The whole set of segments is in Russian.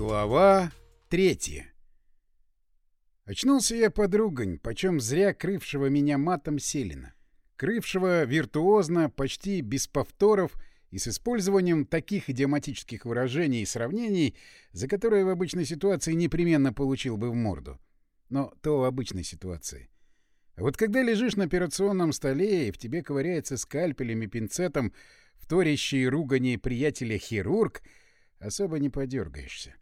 Глава третья Очнулся я подругань, почем зря крывшего меня матом Селина. Крывшего виртуозно, почти без повторов и с использованием таких идиоматических выражений и сравнений, за которые в обычной ситуации непременно получил бы в морду. Но то в обычной ситуации. А вот когда лежишь на операционном столе и в тебе ковыряется скальпелем и пинцетом вторящий ругани приятеля-хирург, особо не подергаешься.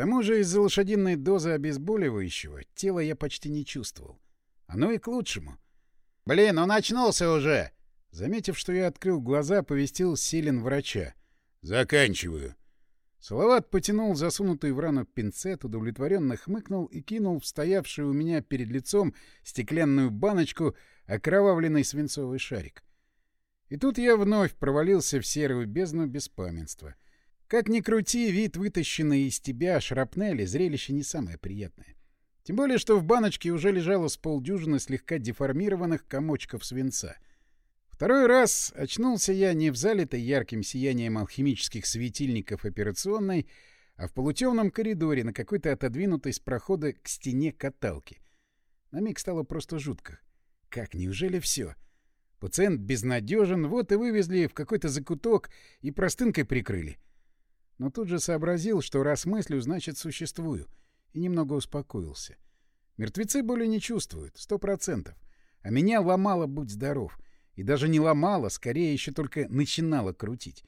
К тому же из-за лошадиной дозы обезболивающего тело я почти не чувствовал. Оно и к лучшему. «Блин, он очнулся уже!» Заметив, что я открыл глаза, повестил Селин врача. «Заканчиваю». Салават потянул засунутый в рану пинцет, удовлетворенно хмыкнул и кинул в стоявшую у меня перед лицом стеклянную баночку окровавленный свинцовый шарик. И тут я вновь провалился в серую бездну беспамятства — как ни крути, вид вытащенный из тебя шрапнели зрелище не самое приятное. Тем более, что в баночке уже лежало с полдюжины слегка деформированных комочков свинца. Второй раз очнулся я не в залитой ярким сиянием алхимических светильников операционной, а в полутемном коридоре на какой-то отодвинутой с прохода к стене каталки. На миг стало просто жутко. Как, неужели все? Пациент безнадежен, вот и вывезли в какой-то закуток и простынкой прикрыли. — но тут же сообразил, что раз мыслю, значит существую, и немного успокоился. Мертвецы боли не чувствуют, сто процентов. А меня ломало «Будь здоров». И даже не ломало, скорее еще только начинало крутить.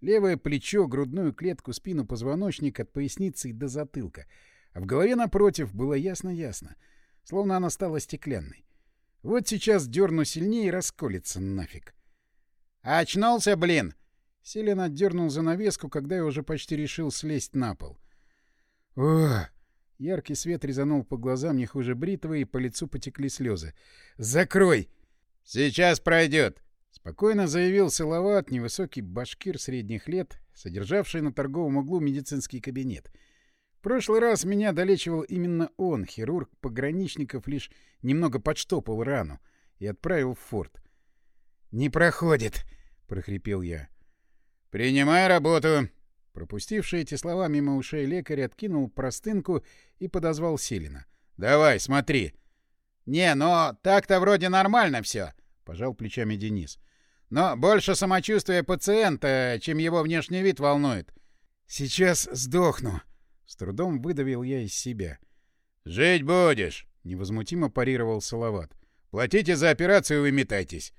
Левое плечо, грудную клетку, спину, позвоночник от поясницы до затылка. А в голове напротив было ясно-ясно, словно она стала стеклянной. Вот сейчас дерну сильнее и расколется нафиг. «Очнулся, блин!» Селен отдернул занавеску, когда я уже почти решил слезть на пол. Ох! Яркий свет резанул по глазам не хуже бритвы, и по лицу потекли слезы. «Закрой!» «Сейчас пройдет!» — спокойно заявил Салават, невысокий башкир средних лет, содержавший на торговом углу медицинский кабинет. В прошлый раз меня долечивал именно он, хирург пограничников, лишь немного подштопал рану и отправил в форт. «Не проходит!» — прохрипел я. «Принимай работу!» Пропустивший эти слова мимо ушей лекарь откинул простынку и подозвал Селина. «Давай, смотри!» «Не, но так-то вроде нормально все», — пожал плечами Денис. «Но больше самочувствие пациента, чем его внешний вид волнует». «Сейчас сдохну», — с трудом выдавил я из себя. «Жить будешь», — невозмутимо парировал Салават. «Платите за операцию и выметайтесь».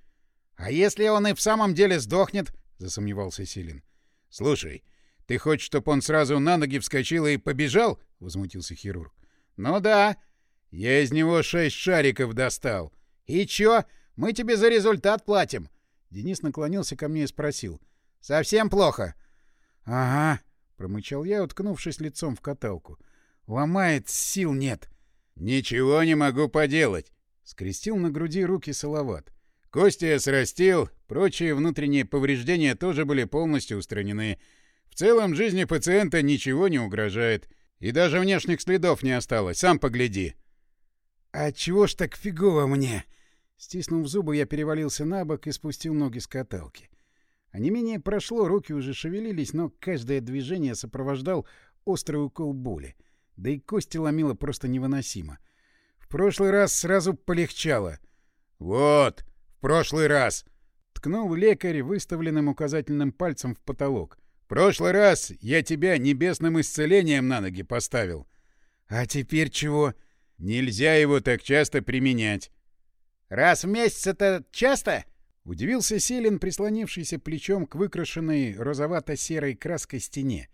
«А если он и в самом деле сдохнет?» — засомневался Силин. — Слушай, ты хочешь, чтобы он сразу на ноги вскочил и побежал? — возмутился хирург. — Ну да. Я из него шесть шариков достал. — И чё? Мы тебе за результат платим. Денис наклонился ко мне и спросил. — Совсем плохо? — Ага, — промычал я, уткнувшись лицом в каталку. — Ломает, сил нет. — Ничего не могу поделать. — скрестил на груди руки Салават. Кости я срастил, прочие внутренние повреждения тоже были полностью устранены. В целом жизни пациента ничего не угрожает. И даже внешних следов не осталось, сам погляди. «А чего ж так фигово мне?» Стиснув зубы, я перевалился на бок и спустил ноги с каталки. А не менее прошло, руки уже шевелились, но каждое движение сопровождал острый укол боли. Да и кости ломило просто невыносимо. В прошлый раз сразу полегчало. «Вот!» прошлый раз!» — ткнул лекарь выставленным указательным пальцем в потолок. «Прошлый раз я тебя небесным исцелением на ноги поставил». «А теперь чего?» «Нельзя его так часто применять». «Раз в месяц это часто?» — удивился Селин, прислонившийся плечом к выкрашенной розовато-серой краской стене.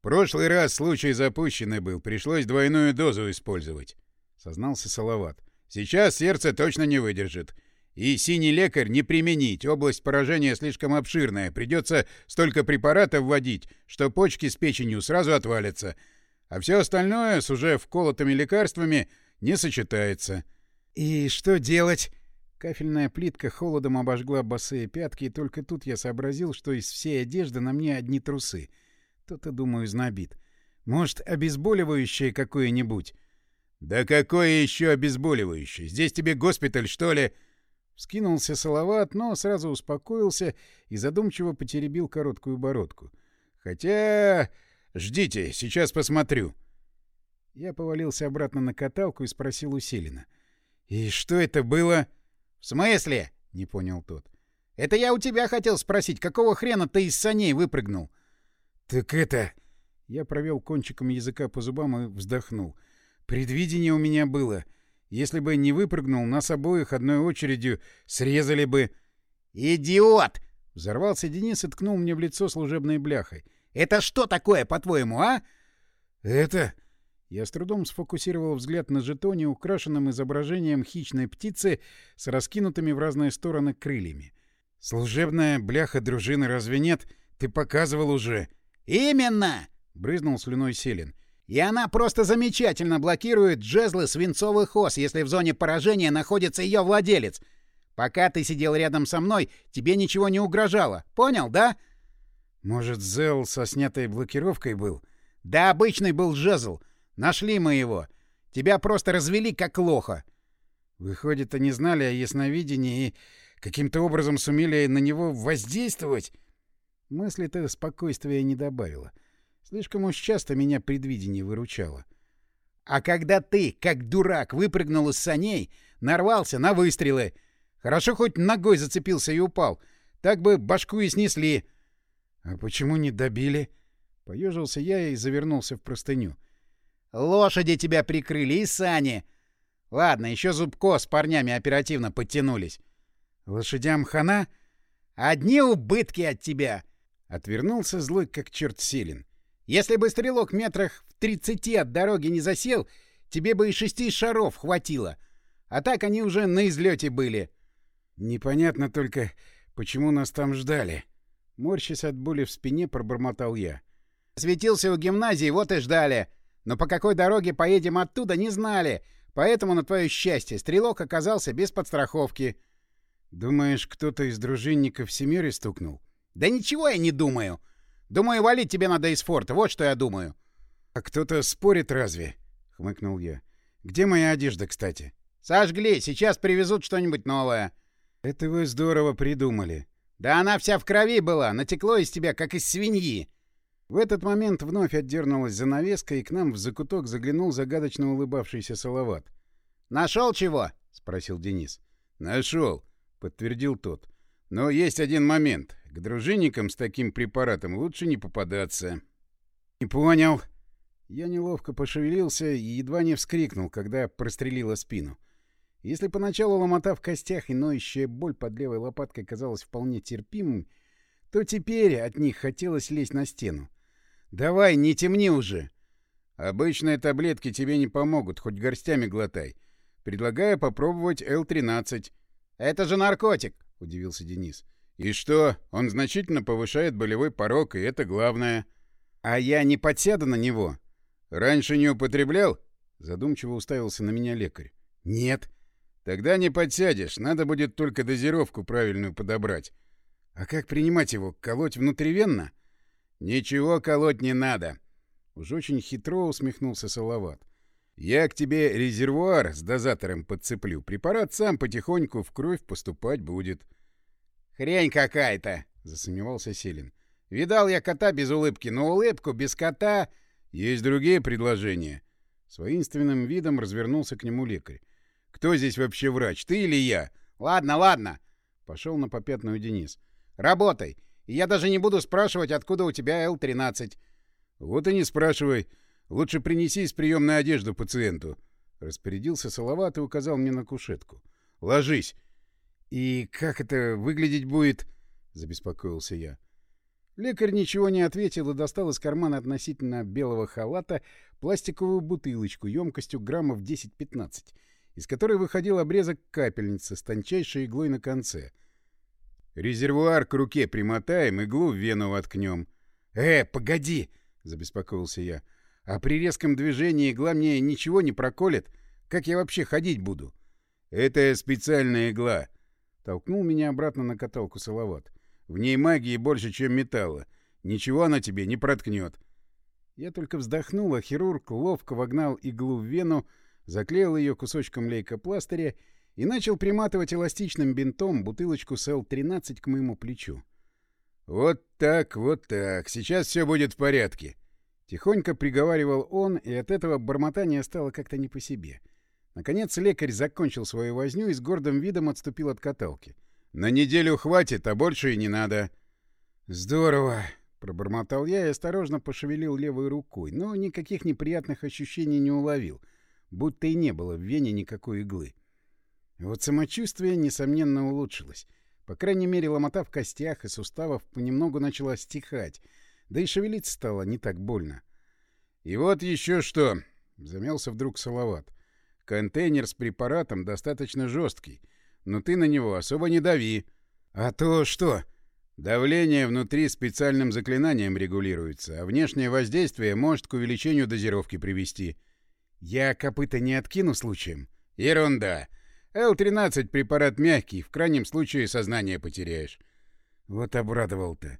«Прошлый раз случай запущенный был, пришлось двойную дозу использовать», — сознался Салават. «Сейчас сердце точно не выдержит. И синий лекарь не применить, область поражения слишком обширная, придется столько препаратов вводить, что почки с печенью сразу отвалятся, а все остальное с уже вколотыми лекарствами не сочетается. «И что делать?» Кафельная плитка холодом обожгла босые пятки, и только тут я сообразил, что из всей одежды на мне одни трусы. То-то, думаю, знобит. Может, обезболивающее какое-нибудь? «Да какое еще обезболивающее? Здесь тебе госпиталь, что ли?» Скинулся Салават, но сразу успокоился и задумчиво потеребил короткую бородку. Хотя Ждите, сейчас посмотрю. Я повалился обратно на каталку и спросил усиленно. «И что это было?» «В смысле?» — не понял тот. «Это я у тебя хотел спросить, какого хрена ты из саней выпрыгнул?» «Так это...» Я провел кончиком языка по зубам и вздохнул. «Предвидение у меня было. Если бы не выпрыгнул, нас обоих одной очередью срезали бы...» «Идиот!» — взорвался Денис и ткнул мне в лицо служебной бляхой. «Это что такое, по-твоему, а?» «Это...» Я с трудом сфокусировал взгляд на жетоне, украшенном изображением хищной птицы с раскинутыми в разные стороны крыльями. «Служебная бляха дружины разве нет? Ты показывал уже». «Именно!» — брызнул слюной Селин. «И она просто замечательно блокирует джезлы свинцовых ос, если в зоне поражения находится ее владелец. Пока ты сидел рядом со мной, тебе ничего не угрожало. Понял, да?» «Может, Зел со снятой блокировкой был?» «Да обычный был жезл. Нашли мы его. Тебя просто развели как лоха. Выходит, они знали о ясновидении и каким-то образом сумели на него воздействовать? Мысли-то спокойствия не добавило. Слишком уж часто меня предвидение выручало. А когда ты, как дурак, выпрыгнул из саней, нарвался на выстрелы. Хорошо хоть ногой зацепился и упал. Так бы башку и снесли. — А почему не добили? Поежился я и завернулся в простыню. — Лошади тебя прикрыли и сани. Ладно, еще Зубко с парнями оперативно подтянулись. Лошадям хана? Одни убытки от тебя. Отвернулся злой, как черт Селин. Если бы стрелок метрах в тридцати от дороги не засел, тебе бы и шести шаров хватило. А так они уже на излете были. Непонятно только, почему нас там ждали. Морщась от боли в спине, пробормотал я. Светился у гимназии, вот и ждали. Но по какой дороге поедем оттуда, не знали. Поэтому, на твое счастье, стрелок оказался без подстраховки. Думаешь, кто-то из дружинников Семёре стукнул? Да ничего я не думаю. Думаю, валить тебе надо из форта. Вот что я думаю. А кто-то спорит разве? Хмыкнул я. Где моя одежда, кстати? Сожгли. Сейчас привезут что-нибудь новое. Это вы здорово придумали. Да она вся в крови была. Натекло из тебя, как из свиньи. В этот момент вновь отдернулась занавеска, и к нам в закуток заглянул загадочно улыбавшийся Салават. «Нашел чего?» — спросил Денис. «Нашел», — подтвердил тот. «Но есть один момент. К дружинникам с таким препаратом лучше не попадаться». «Не понял». Я неловко пошевелился и едва не вскрикнул, когда прострелила спину. Если поначалу ломота в костях и ноющая боль под левой лопаткой казалась вполне терпимым, то теперь от них хотелось лезть на стену. Давай, не темни уже. Обычные таблетки тебе не помогут, хоть горстями глотай. Предлагаю попробовать Л-13. Это же наркотик, удивился Денис. И что? Он значительно повышает болевой порог, и это главное. А я не подсяду на него. Раньше не употреблял? Задумчиво уставился на меня лекарь. Нет. Тогда не подсядешь, надо будет только дозировку правильную подобрать. А как принимать его? Колоть внутривенно? «Ничего колоть не надо!» Уж очень хитро усмехнулся Салават. «Я к тебе резервуар с дозатором подцеплю. Препарат сам потихоньку в кровь поступать будет». «Хрень какая-то!» — засомневался Селин. «Видал я кота без улыбки, но улыбку без кота...» «Есть другие предложения?» С воинственным видом развернулся к нему лекарь. «Кто здесь вообще врач, ты или я?» «Ладно, ладно!» — пошел на попятную Денис. «Работай! И я даже не буду спрашивать, откуда у тебя Л-13. Вот и не спрашивай. Лучше принеси из приемной одежду пациенту. Распорядился Салават и указал мне на кушетку. Ложись. И как это выглядеть будет? Забеспокоился я. Лекарь ничего не ответил и достал из кармана относительно белого халата пластиковую бутылочку емкостью граммов 10-15, из которой выходил обрезок капельницы с тончайшей иглой на конце — Резервуар к руке примотаем, иглу в вену воткнем. — Э, погоди! — забеспокоился я. — А при резком движении игла мне ничего не проколет? Как я вообще ходить буду? — Это специальная игла. Толкнул меня обратно на каталку Салават. В ней магии больше, чем металла. Ничего она тебе не проткнет. Я только вздохнул, а хирург ловко вогнал иглу в вену, заклеил ее кусочком лейкопластыря и начал приматывать эластичным бинтом бутылочку с Л-13 к моему плечу. «Вот так, вот так. Сейчас все будет в порядке». Тихонько приговаривал он, и от этого бормотания стало как-то не по себе. Наконец лекарь закончил свою возню и с гордым видом отступил от каталки. «На неделю хватит, а больше и не надо». «Здорово!» — пробормотал я и осторожно пошевелил левой рукой, но никаких неприятных ощущений не уловил, будто и не было в вене никакой иглы. Вот самочувствие, несомненно, улучшилось. По крайней мере, ломота в костях и суставов понемногу начала стихать, да и шевелиться стало не так больно. «И вот еще что!» — замялся вдруг Салават. «Контейнер с препаратом достаточно жесткий, но ты на него особо не дави». «А то что?» Давление внутри специальным заклинанием регулируется, а внешнее воздействие может к увеличению дозировки привести. Я копыта не откину случаем? Ерунда. Л-13 препарат мягкий, в крайнем случае сознание потеряешь. Вот обрадовал-то.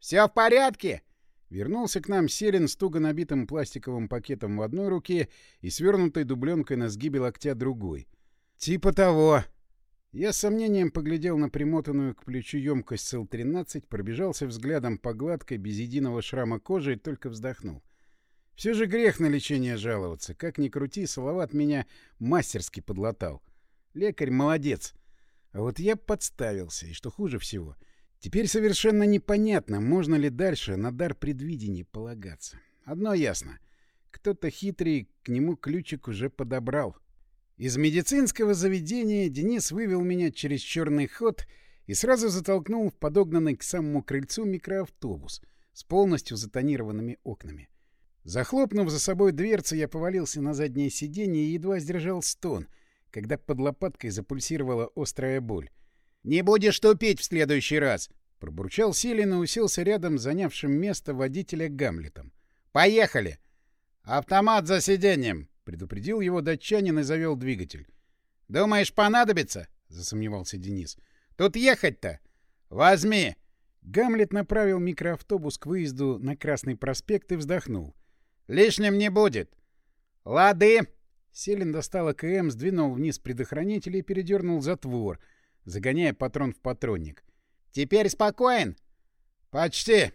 Все в порядке? Вернулся к нам Селин с туго набитым пластиковым пакетом в одной руке и свернутой дубленкой на сгибе локтя другой. Типа того, я с сомнением поглядел на примотанную к плечу емкость СЛ-13, пробежался взглядом по гладкой, без единого шрама кожи и только вздохнул. Все же грех на лечение жаловаться. Как ни крути, Салават меня мастерски подлатал. Лекарь молодец. А вот я подставился, и что хуже всего, теперь совершенно непонятно, можно ли дальше на дар предвидения полагаться. Одно ясно. Кто-то хитрый к нему ключик уже подобрал. Из медицинского заведения Денис вывел меня через черный ход и сразу затолкнул в подогнанный к самому крыльцу микроавтобус с полностью затонированными окнами. Захлопнув за собой дверцы, я повалился на заднее сиденье и едва сдержал стон, когда под лопаткой запульсировала острая боль. «Не будешь тупить в следующий раз!» — пробурчал Силин и уселся рядом с занявшим место водителя Гамлетом. «Поехали! Автомат за сиденьем! Предупредил его датчанин и завел двигатель. «Думаешь, понадобится?» — засомневался Денис. «Тут ехать-то! Возьми!» Гамлет направил микроавтобус к выезду на Красный проспект и вздохнул. «Лишним не будет!» «Лады!» Селин достал АКМ, сдвинул вниз предохранитель и передернул затвор, загоняя патрон в патронник. «Теперь спокоен?» «Почти.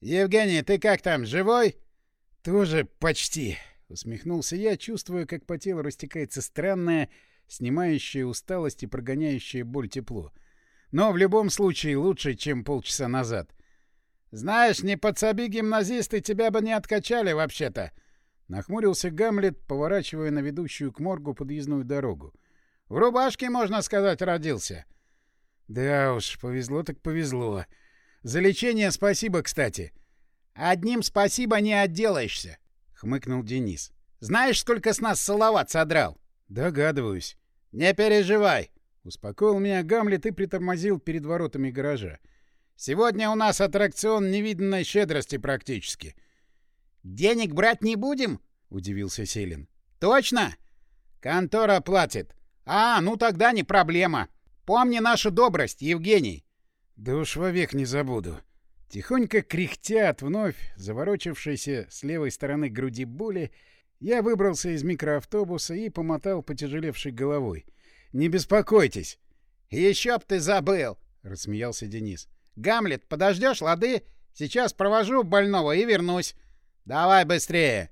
Евгений, ты как там, живой?» «Тоже почти», Усмехнулся я, чувствуя, как по телу растекается странное, снимающее усталость и прогоняющее боль тепло. Но в любом случае лучше, чем полчаса назад. «Знаешь, не подсоби гимназисты тебя бы не откачали вообще-то!» Нахмурился Гамлет, поворачивая на ведущую к моргу подъездную дорогу. «В рубашке, можно сказать, родился!» «Да уж, повезло так повезло. За лечение спасибо, кстати!» «Одним спасибо не отделаешься!» хмыкнул Денис. «Знаешь, сколько с нас салават содрал?» «Догадываюсь». «Не переживай!» — успокоил меня Гамлет и притормозил перед воротами гаража. «Сегодня у нас аттракцион невиданной щедрости практически». «Денег брать не будем?» — удивился Селин. «Точно?» «Контора платит. А, ну тогда не проблема. Помни нашу добрость, Евгений». «Да уж вовек не забуду». Тихонько кряхтя от вновь заворочившейся с левой стороны груди боли, я выбрался из микроавтобуса и помотал потяжелевшей головой. «Не беспокойтесь!» «Еще б ты забыл!» — рассмеялся Денис. «Гамлет, подождешь, лады? Сейчас провожу больного и вернусь. Давай быстрее!»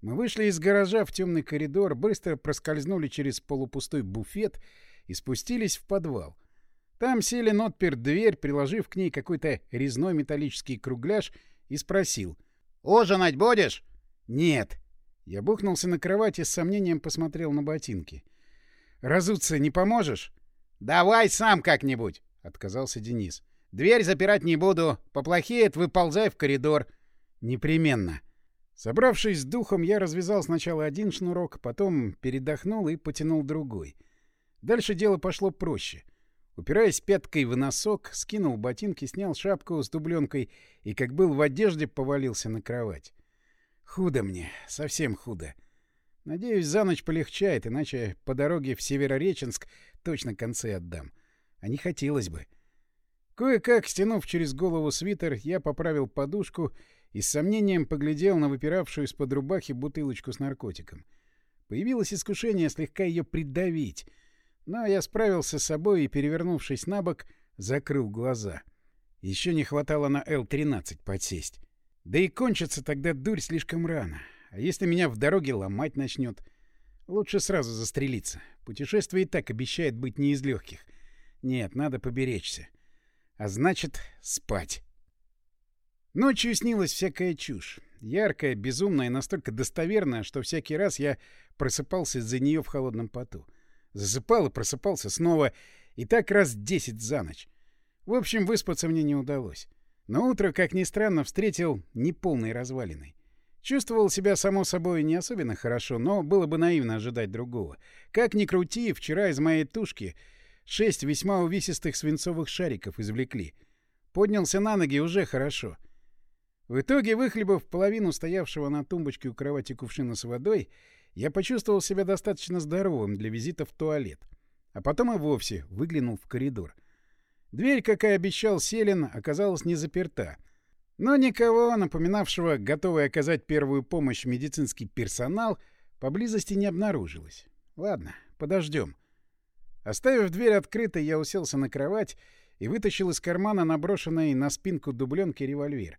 Мы вышли из гаража в темный коридор, быстро проскользнули через полупустой буфет и спустились в подвал — там Селин отпер дверь, приложив к ней какой-то резной металлический кругляш, и спросил. «Ужинать будешь?» «Нет». Я бухнулся на кровать и с сомнением посмотрел на ботинки. «Разуться не поможешь?» «Давай сам как-нибудь», — отказался Денис. «Дверь запирать не буду. Поплохеет, выползай в коридор». «Непременно». Собравшись с духом, я развязал сначала один шнурок, потом передохнул и потянул другой. Дальше дело пошло проще — Упираясь пяткой в носок, скинул ботинки, снял шапку с дубленкой и, как был в одежде, повалился на кровать. Худо мне, совсем худо. Надеюсь, за ночь полегчает, иначе по дороге в Северореченск точно концы отдам. А не хотелось бы. Кое-как, стянув через голову свитер, я поправил подушку и с сомнением поглядел на выпиравшую из-под рубахи бутылочку с наркотиком. Появилось искушение слегка ее придавить — но я справился с собой и, перевернувшись на бок, закрыл глаза. Еще не хватало на Л-13 подсесть. Да и кончится тогда дурь слишком рано. А если меня в дороге ломать начнет? Лучше сразу застрелиться. Путешествие и так обещает быть не из легких. Нет, надо поберечься. А значит, спать. Ночью снилась всякая чушь. Яркая, безумная и настолько достоверная, что всякий раз я просыпался из-за нее в холодном поту. Засыпал и просыпался снова, и так раз десять за ночь. В общем, выспаться мне не удалось. Но утро, как ни странно, встретил неполной развалиной. Чувствовал себя, само собой, не особенно хорошо, но было бы наивно ожидать другого. Как ни крути, вчера из моей тушки шесть весьма увесистых свинцовых шариков извлекли. Поднялся на ноги уже хорошо. В итоге, выхлебав половину стоявшего на тумбочке у кровати кувшина с водой, я почувствовал себя достаточно здоровым для визита в туалет. А потом и вовсе выглянул в коридор. Дверь, как и обещал Селин, оказалась не заперта. Но никого, напоминавшего готовый оказать первую помощь медицинский персонал, поблизости не обнаружилось. Ладно, подождем. Оставив дверь открытой, я уселся на кровать и вытащил из кармана наброшенный на спинку дубленки револьвер.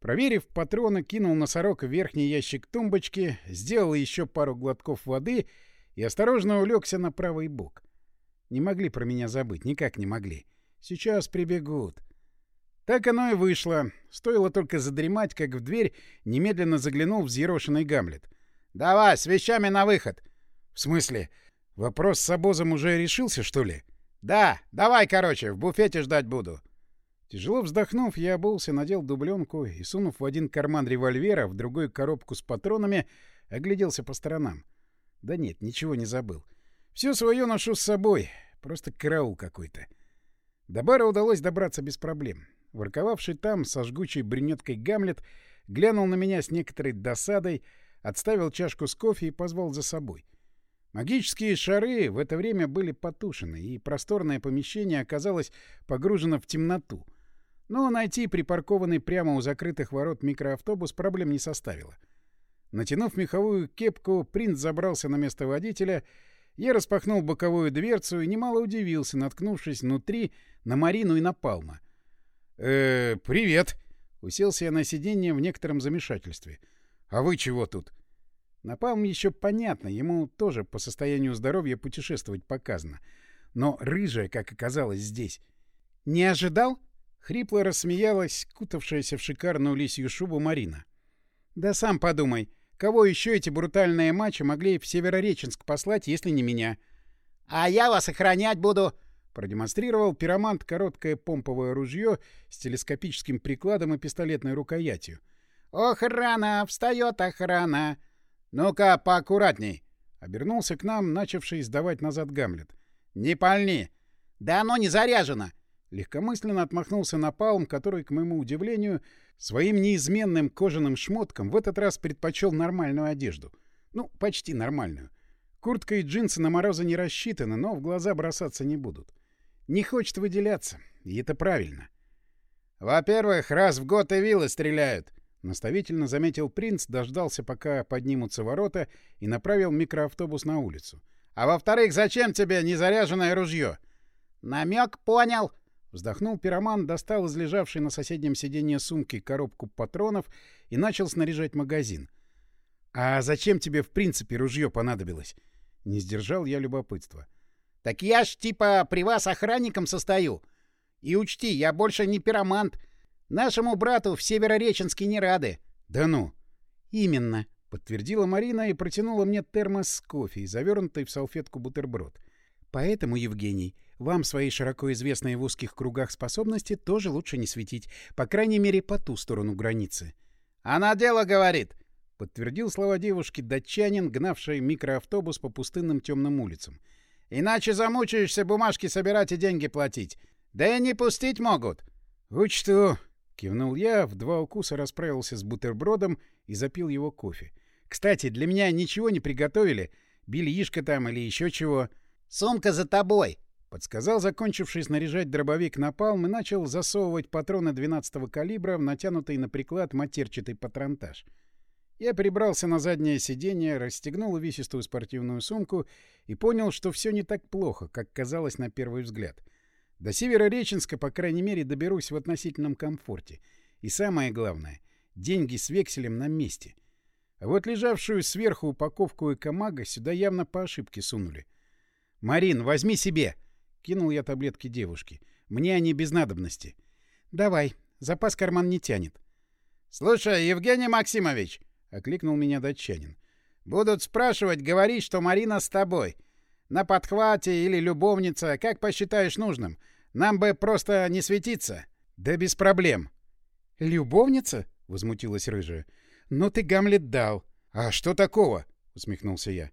Проверив патроны, кинул носорог в верхний ящик тумбочки, сделал еще пару глотков воды и осторожно улегся на правый бок. Не могли про меня забыть, никак не могли. Сейчас прибегут. Так оно и вышло. Стоило только задремать, как в дверь немедленно заглянул взъерошенный Гамлет. «Давай, с вещами на выход!» «В смысле? Вопрос с обозом уже решился, что ли?» «Да, давай, короче, в буфете ждать буду». Тяжело вздохнув, я обулся, надел дубленку и, сунув в один карман револьвера, в другой коробку с патронами, огляделся по сторонам. Да нет, ничего не забыл. Все свое ношу с собой. Просто караул какой-то. До бара удалось добраться без проблем. Ворковавший там со жгучей брюнеткой Гамлет глянул на меня с некоторой досадой, отставил чашку с кофе и позвал за собой. Магические шары в это время были потушены, и просторное помещение оказалось погружено в темноту. Но найти припаркованный прямо у закрытых ворот микроавтобус проблем не составило. Натянув меховую кепку, принц забрался на место водителя — я распахнул боковую дверцу и немало удивился, наткнувшись внутри на Марину и на Палма. э привет!» Уселся я на сиденье в некотором замешательстве. «А вы чего тут?» Напалм еще понятно, ему тоже по состоянию здоровья путешествовать показано. Но рыжая, как оказалось, здесь. «Не ожидал?» — хрипло рассмеялась, кутавшаяся в шикарную лисью шубу Марина. «Да сам подумай. Кого еще эти брутальные матчи могли в Северореченск послать, если не меня? — А я вас охранять буду! — продемонстрировал пиромант короткое помповое ружье с телескопическим прикладом и пистолетной рукоятью. — Охрана! Встает охрана! — Ну-ка, поаккуратней! — обернулся к нам, начавший сдавать назад Гамлет. — Не пальни! — Да оно не заряжено! Легкомысленно отмахнулся Напалм, который, к моему удивлению, своим неизменным кожаным шмоткам в этот раз предпочел нормальную одежду. Ну, почти нормальную. Куртка и джинсы на морозы не рассчитаны, но в глаза бросаться не будут. Не хочет выделяться, и это правильно. «Во-первых, раз в год и виллы стреляют», — наставительно заметил принц, дождался, пока поднимутся ворота, и направил микроавтобус на улицу. «А во-вторых, зачем тебе незаряженное ружье?» «Намек понял», Вздохнул пироман, достал из лежавшей на соседнем сиденье сумки коробку патронов и начал снаряжать магазин. «А зачем тебе, в принципе, ружье понадобилось?» Не сдержал я любопытства. «Так я ж типа при вас охранником состою. И учти, я больше не пиромант. Нашему брату в Северореченске не рады». «Да ну!» «Именно», — подтвердила Марина и протянула мне термос с кофе, завернутый в салфетку бутерброд. «Поэтому, Евгений...» Вам свои широко известные в узких кругах способности тоже лучше не светить, по крайней мере, по ту сторону границы. «Она дело говорит!» — подтвердил слова девушки датчанин, гнавший микроавтобус по пустынным темным улицам. «Иначе замучаешься бумажки собирать и деньги платить. Да и не пустить могут!» «Учту!» — кивнул я, в два укуса расправился с бутербродом и запил его кофе. «Кстати, для меня ничего не приготовили? Бельишко там или еще чего?» «Сумка за тобой!» Подсказал закончивший снаряжать дробовик напалм и начал засовывать патроны 12-го калибра в натянутый на приклад матерчатый патронтаж. Я прибрался на заднее сиденье, расстегнул увесистую спортивную сумку и понял, что все не так плохо, как казалось на первый взгляд. До Северореченска, по крайней мере, доберусь в относительном комфорте. И самое главное, деньги с векселем на месте. А вот лежавшую сверху упаковку Экомага сюда явно по ошибке сунули. «Марин, возьми себе!» — кинул я таблетки девушке. «Мне они без надобности». «Давай, запас карман не тянет». «Слушай, Евгений Максимович!» — окликнул меня датчанин. «Будут спрашивать, говори, что Марина с тобой. На подхвате или любовница, как посчитаешь нужным. Нам бы просто не светиться». «Да без проблем». «Любовница?» — возмутилась рыжая. «Ну ты, Гамлет, дал». «А что такого?» — усмехнулся я.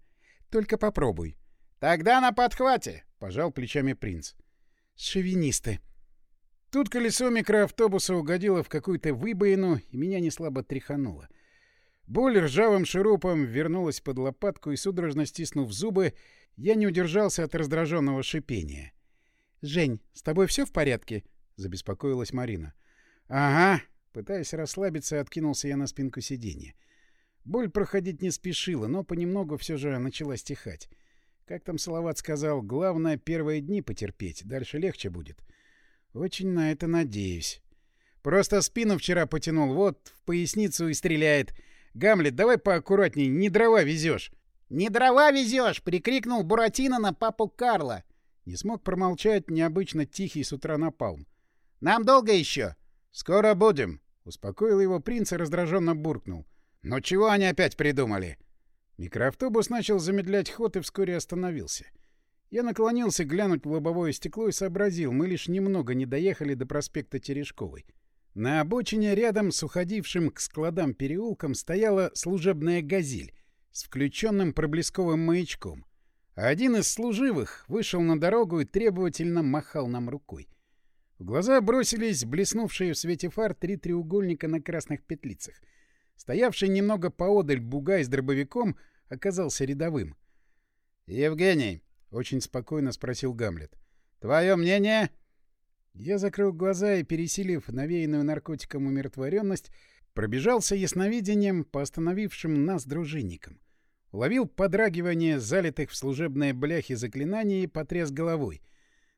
«Только попробуй». «Тогда на подхвате!» — пожал плечами принц. «Шовинисты!» Тут колесо микроавтобуса угодило в какую-то выбоину, и меня неслабо тряхануло. Боль ржавым шурупом вернулась под лопатку, и, судорожно стиснув зубы, я не удержался от раздраженного шипения. «Жень, с тобой все в порядке?» — забеспокоилась Марина. «Ага». Пытаясь расслабиться, откинулся я на спинку сиденья. Боль проходить не спешила, но понемногу все же начала стихать. Как там Салават сказал, главное первые дни потерпеть, дальше легче будет. Очень на это надеюсь. Просто спину вчера потянул, вот в поясницу и стреляет. Гамлет, давай поаккуратней, не дрова везешь. «Не дрова везешь!» — прикрикнул Буратино на папу Карла. Не смог промолчать необычно тихий с утра напалм. «Нам долго еще?» «Скоро будем!» — успокоил его принц и раздраженно буркнул. «Но чего они опять придумали?» Микроавтобус начал замедлять ход и вскоре остановился. Я наклонился глянуть в лобовое стекло и сообразил, мы лишь немного не доехали до проспекта Терешковой. На обочине рядом с уходившим к складам переулком стояла служебная «Газель» с включенным проблесковым маячком. Один из служивых вышел на дорогу и требовательно махал нам рукой. В глаза бросились блеснувшие в свете фар три треугольника на красных петлицах — Стоявший немного поодаль бугай с дробовиком оказался рядовым. «Евгений», — очень спокойно спросил Гамлет, — «твое мнение?» Я закрыл глаза и, пересилив навеянную наркотиком умиротворенность, пробежался ясновидением по остановившим нас дружинникам. Уловил подрагивание залитых в служебные бляхи заклинаний и потряс головой.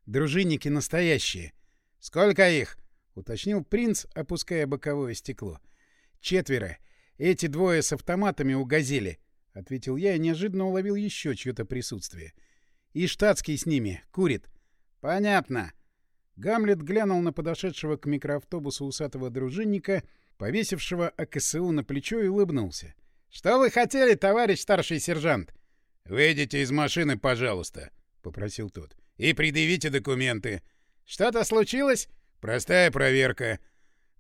«Дружинники настоящие!» «Сколько их?» — уточнил принц, опуская боковое стекло. «Четверо. Эти двое с автоматами у «Газели», — ответил я и неожиданно уловил еще чье-то присутствие. «И штатский с ними. Курит». «Понятно». Гамлет глянул на подошедшего к микроавтобусу усатого дружинника, повесившего АКСУ на плечо и улыбнулся. «Что вы хотели, товарищ старший сержант?» «Выйдите из машины, пожалуйста», — попросил тот. «И предъявите документы». «Что-то случилось?» «Простая проверка».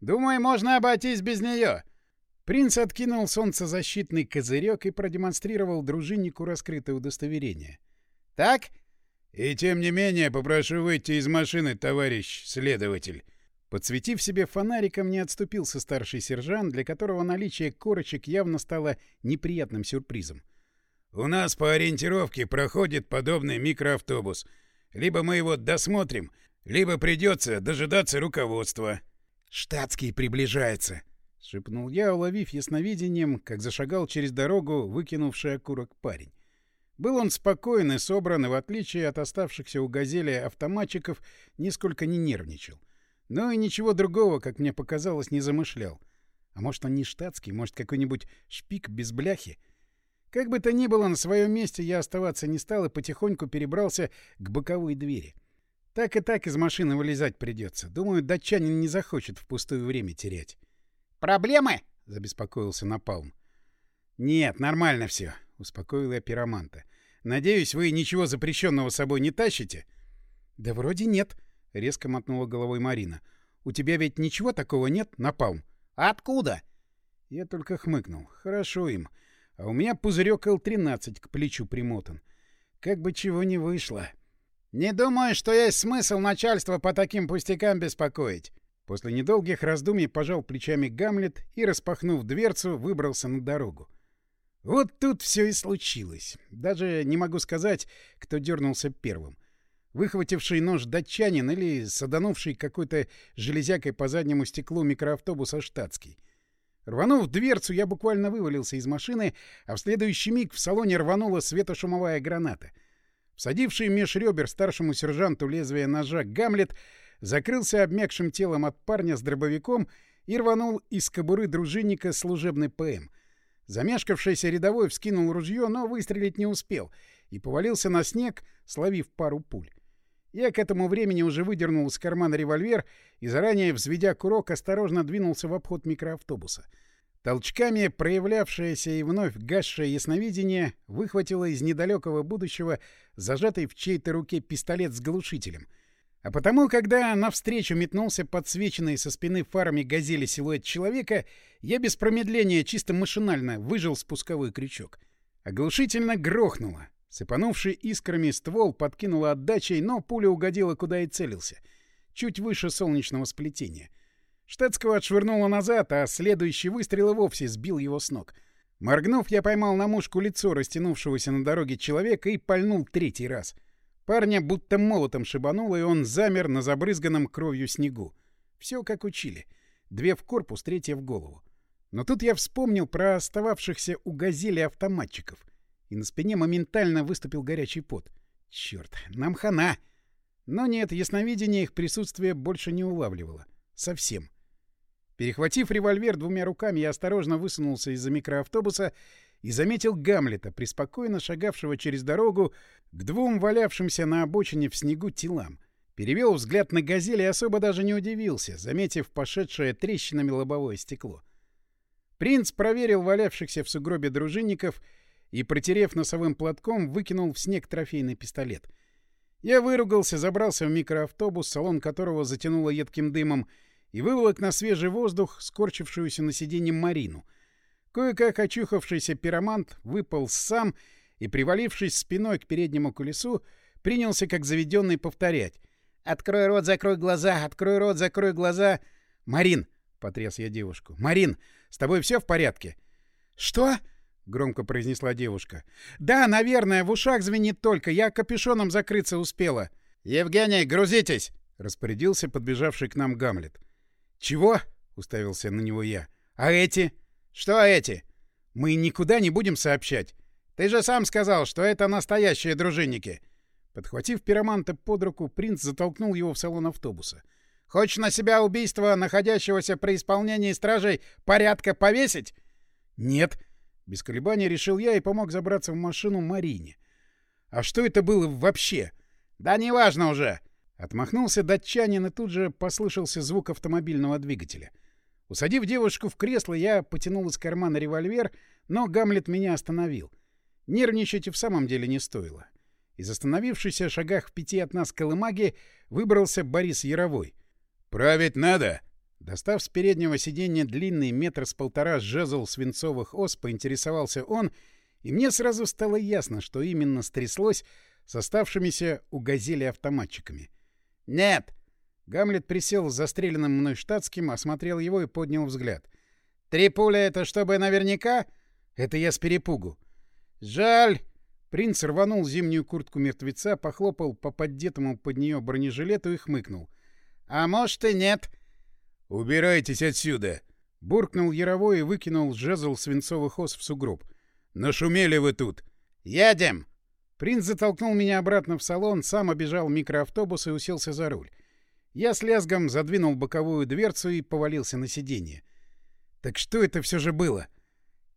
«Думаю, можно обойтись без нее. Принц откинул солнцезащитный козырек и продемонстрировал дружиннику раскрытое удостоверение. «Так?» «И тем не менее попрошу выйти из машины, товарищ следователь». Подсветив себе фонариком, не отступился старший сержант, для которого наличие корочек явно стало неприятным сюрпризом. «У нас по ориентировке проходит подобный микроавтобус. Либо мы его досмотрим, либо придется дожидаться руководства». «Штатский приближается», — шепнул я, уловив ясновидением, как зашагал через дорогу выкинувший окурок парень. Был он спокоен и собран, и в отличие от оставшихся у «Газели» автоматчиков, нисколько не нервничал. Но и ничего другого, как мне показалось, не замышлял. А может, он не штатский, может, какой-нибудь шпик без бляхи? Как бы то ни было, на своем месте я оставаться не стал и потихоньку перебрался к боковой двери. Так и так из машины вылезать придется. Думаю, датчанин не захочет впустую время терять. «Проблемы?» — забеспокоился Напалм. «Нет, нормально все», — успокоил я пироманта. «Надеюсь, вы ничего запрещенного с собой не тащите?» «Да вроде нет», — резко мотнула головой Марина. «У тебя ведь ничего такого нет, Напалм?» «Откуда?» Я только хмыкнул. «Хорошо им. А у меня пузырек Л-13 к плечу примотан. Как бы чего не вышло». «Не думаю, что есть смысл начальство по таким пустякам беспокоить. После недолгих раздумий пожал плечами Гамлет и, распахнув дверцу, выбрался на дорогу. Вот тут все и случилось. Даже не могу сказать, кто дернулся первым. Выхвативший нож датчанин или саданувший какой-то железякой по заднему стеклу микроавтобуса штатский. Рванув дверцу, я буквально вывалился из машины, а в следующий миг в салоне рванула светошумовая граната. Всадивший меж ребер старшему сержанту лезвие ножа Гамлет — закрылся обмякшим телом от парня с дробовиком и рванул из кобуры дружинника служебный ПМ. Замешкавшийся рядовой вскинул ружье, но выстрелить не успел и повалился на снег, словив пару пуль. Я к этому времени уже выдернул из кармана револьвер и, заранее взведя курок, осторожно двинулся в обход микроавтобуса. Толчками проявлявшееся и вновь гасшее ясновидение выхватило из недалекого будущего зажатый в чьей-то руке пистолет с глушителем. А потому, когда навстречу метнулся подсвеченный со спины фарами газели силуэт человека, я без промедления чисто машинально выжил спусковой крючок. Оглушительно грохнуло. Сыпанувший искрами ствол подкинуло отдачей, но пуля угодила куда и целился. Чуть выше солнечного сплетения. Штатского отшвырнуло назад, а следующий выстрел и вовсе сбил его с ног. Моргнув, я поймал на мушку лицо растянувшегося на дороге человека и пальнул третий раз. Парня будто молотом шибануло, и он замер на забрызганном кровью снегу. Все как учили. Две в корпус, третья в голову. Но тут я вспомнил про остававшихся у «Газели» автоматчиков и на спине моментально выступил горячий пот. Черт, нам хана! Но нет, ясновидение их присутствие больше не улавливало. Совсем. Перехватив револьвер двумя руками, я осторожно высунулся из-за микроавтобуса и заметил Гамлета, преспокойно шагавшего через дорогу к двум валявшимся на обочине в снегу телам. Перевел взгляд на «Газель» и особо даже не удивился, заметив пошедшее трещинами лобовое стекло. Принц проверил валявшихся в сугробе дружинников — и, протерев носовым платком, выкинул в снег трофейный пистолет. Я выругался, забрался в микроавтобус, салон которого затянуло едким дымом, и выволок на свежий воздух скорчившуюся на сиденье Марину. Кое-как очухавшийся пиромант выпал сам и, привалившись спиной к переднему колесу, принялся как заведенный повторять. «Открой рот, закрой глаза! Открой рот, закрой глаза!» «Марин!» — потряс я девушку. «Марин, с тобой все в порядке?» «Что?» — громко произнесла девушка. «Да, наверное, в ушах звенит только. Я капюшоном закрыться успела». «Евгений, грузитесь!» — распорядился подбежавший к нам Гамлет. «Чего?» — уставился на него я. «А эти?» «Что эти?» «Мы никуда не будем сообщать. Ты же сам сказал, что это настоящие дружинники». Подхватив пироманта под руку, принц затолкнул его в салон автобуса. «Хочешь на себя убийство находящегося при исполнении стражей порядка повесить?» «Нет», без колебаний решил я и помог забраться в машину Марине. «А что это было вообще?» «Да неважно уже!» Отмахнулся датчанин, и тут же послышался звук автомобильного двигателя. Усадив девушку в кресло, я потянул из кармана револьвер, но Гамлет меня остановил. Нервничать и в самом деле не стоило. Из остановившейся шагах в пяти от нас колымаги выбрался Борис Яровой. «Править надо!» Достав с переднего сиденья длинный метр с полтора жезл свинцовых ос, поинтересовался он, и мне сразу стало ясно, что именно стряслось с оставшимися у «Газели» автоматчиками. «Нет!» Гамлет присел с застреленным мной штатским, осмотрел его и поднял взгляд. «Три пули — это чтобы наверняка?» «Это я с перепугу». «Жаль!» Принц рванул зимнюю куртку мертвеца, похлопал по поддетому под нее бронежилету и хмыкнул. «А может и нет!» «Убирайтесь отсюда!» — буркнул Яровой и выкинул жезл свинцовых ос в сугроб. «Нашумели вы тут!» «Едем!» Принц затолкнул меня обратно в салон, сам обежал микроавтобус и уселся за руль. Я с лязгом задвинул боковую дверцу и повалился на сиденье. Так что это все же было?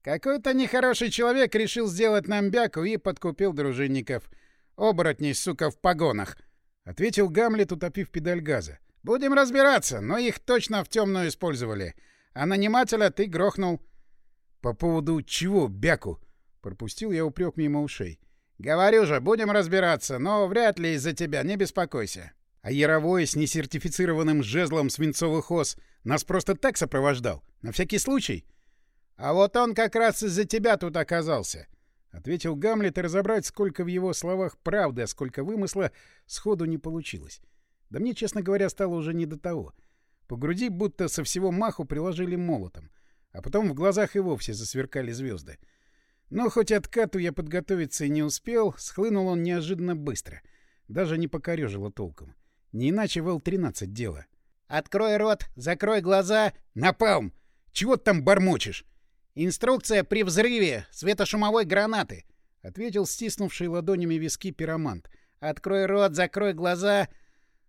Какой-то нехороший человек решил сделать нам бяку и подкупил дружинников. Оборотней, сука, в погонах! — ответил Гамлет, утопив педаль газа. Будем разбираться, но их точно в темную использовали. А нанимателя ты грохнул. По поводу чего, бяку? Пропустил я упрек мимо ушей. Говорю же, будем разбираться, но вряд ли из-за тебя, не беспокойся. А Яровой с несертифицированным жезлом свинцовых ос нас просто так сопровождал, на всякий случай. А вот он как раз из-за тебя тут оказался. — ответил Гамлет, и разобрать, сколько в его словах правды, а сколько вымысла, сходу не получилось. Да мне, честно говоря, стало уже не до того. По груди будто со всего маху приложили молотом, а потом в глазах и вовсе засверкали звезды. Но хоть откату я подготовиться и не успел, схлынул он неожиданно быстро. Даже не покорежило толком. Не иначе в Л-13 дело. «Открой рот, закрой глаза!» «Напалм! Чего ты там бормочешь?» «Инструкция при взрыве светошумовой гранаты!» — ответил стиснувший ладонями виски пиромант. «Открой рот, закрой глаза!»